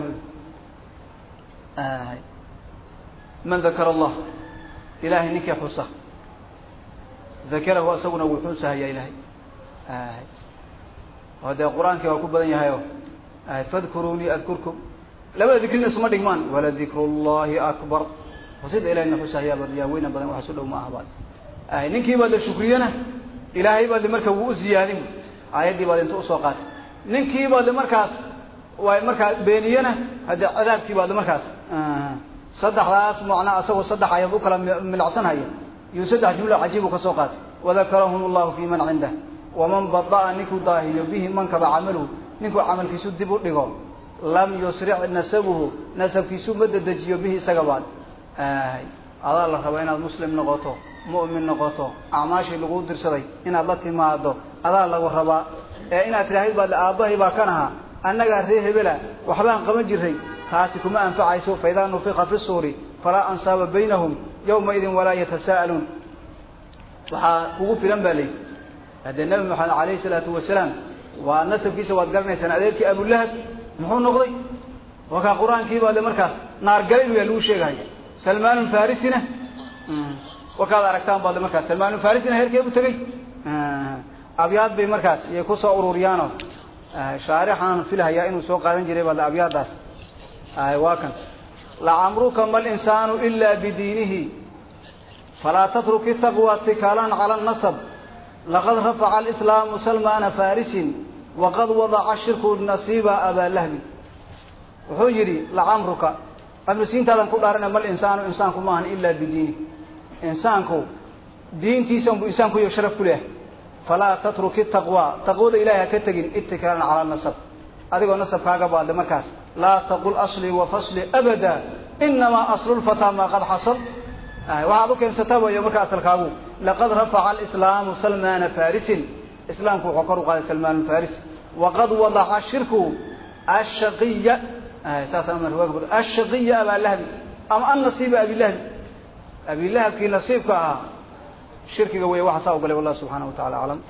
A: man dakara allah ilahay ninkii xusa. Dakarahu isaguna wuu xusahayaa ilahay oo dee qur'aankii waa ku badan yahayo fadkuruunii adkurkum. Labada dikrina isuma dhigmaan. Wala dikru llahi akbar sida ilahayna xusahayaa bad yaa weyna badan waxa su dhow ma aha baad. Ninkii baad la shukriyana ilaahay baad marka wuu u ziyaadin aayaddii baad inta u soo qaatay ninkii baad markaas waa markaa beeniyena haddee cadaabkii baad markaas saddexdaas macnaa asagoo saddex ayad u kala milacsanhaya. Iyuu saddex jumlo cajiibu ka soo qaatay. Wadakarahum allahu fi man cindah. Waman bada'a ninkuu daahiyo bihi mankaba camaluhu ninkuu camalkiisu dib u dhigo. Lam yusric nasabuhu nasabkiisu ma dedejiyo bihi isaga baad. Adaa la rabaa inaad muslim noqoto mu'min noqoto acmaashii laguu dirsaday inaad la timaado adaa lagu rabaa ee inaad tidhaahid baad aabbahay baa kan ahaa annagaa ree hebela waxbaan qaban jiray taasi kuma anfacayso faidaa nufika fi suuri falaa ansaaba baynahum yawmaidin walaa yatasaa'aluun waxaa kugu filan baa layidhi haddee nabi maxamed alayhi salaatu wasalaam waa nasabkiisa waad garanaysaan adeerkii abulahab muxuu noqday? Wakaa qur'aankii baad markaas naargalay yaa lagu sheegahay salmaan farisina wakaad aragtaan baad markaas salmaan farisina heerkeebu tegey abyaad bay markaas iyay ku soo ururiyaano shaarixaan filhayaa inuu soo qaadan jiray baad abyaadaas waa kan. Lacamruka ma linsaanu ila bidiinihi. Falaa tatruki taqwa tikaalan cala nasab. Laqad rafaca alislaamu salmaana farisin waqad wadaca shirku nasiiba abaa lahbi wuxuu yidhi lacamruka amrisiintaadan ku dhaarana mal insaanu insaanku maahan ilaa bidiini insaanku diintiisa unbu insaanku iyo sharaf ku leehay falaa tatruki taqwa taqwada ilahay ha ka tegin itikaalan calaa nasab adigoo nasabkaaga baadle markaas laa taqul aslii wa abada inamaa aslu lfataa maa qad xasal waxaad u keensata way marka asalkaagu laqad rafaca alislaamu salmaana farisin islaamku wuxuu kor u qaaday salmaan faris waqad wadaca shirku ashaqiya saasaan ashaqiya abaalahbi ama annasiiba abilahbi abilahabkii nasiibka ahaa shirkiga wey waxa saa u galay wallah subxaana wa tacala aclam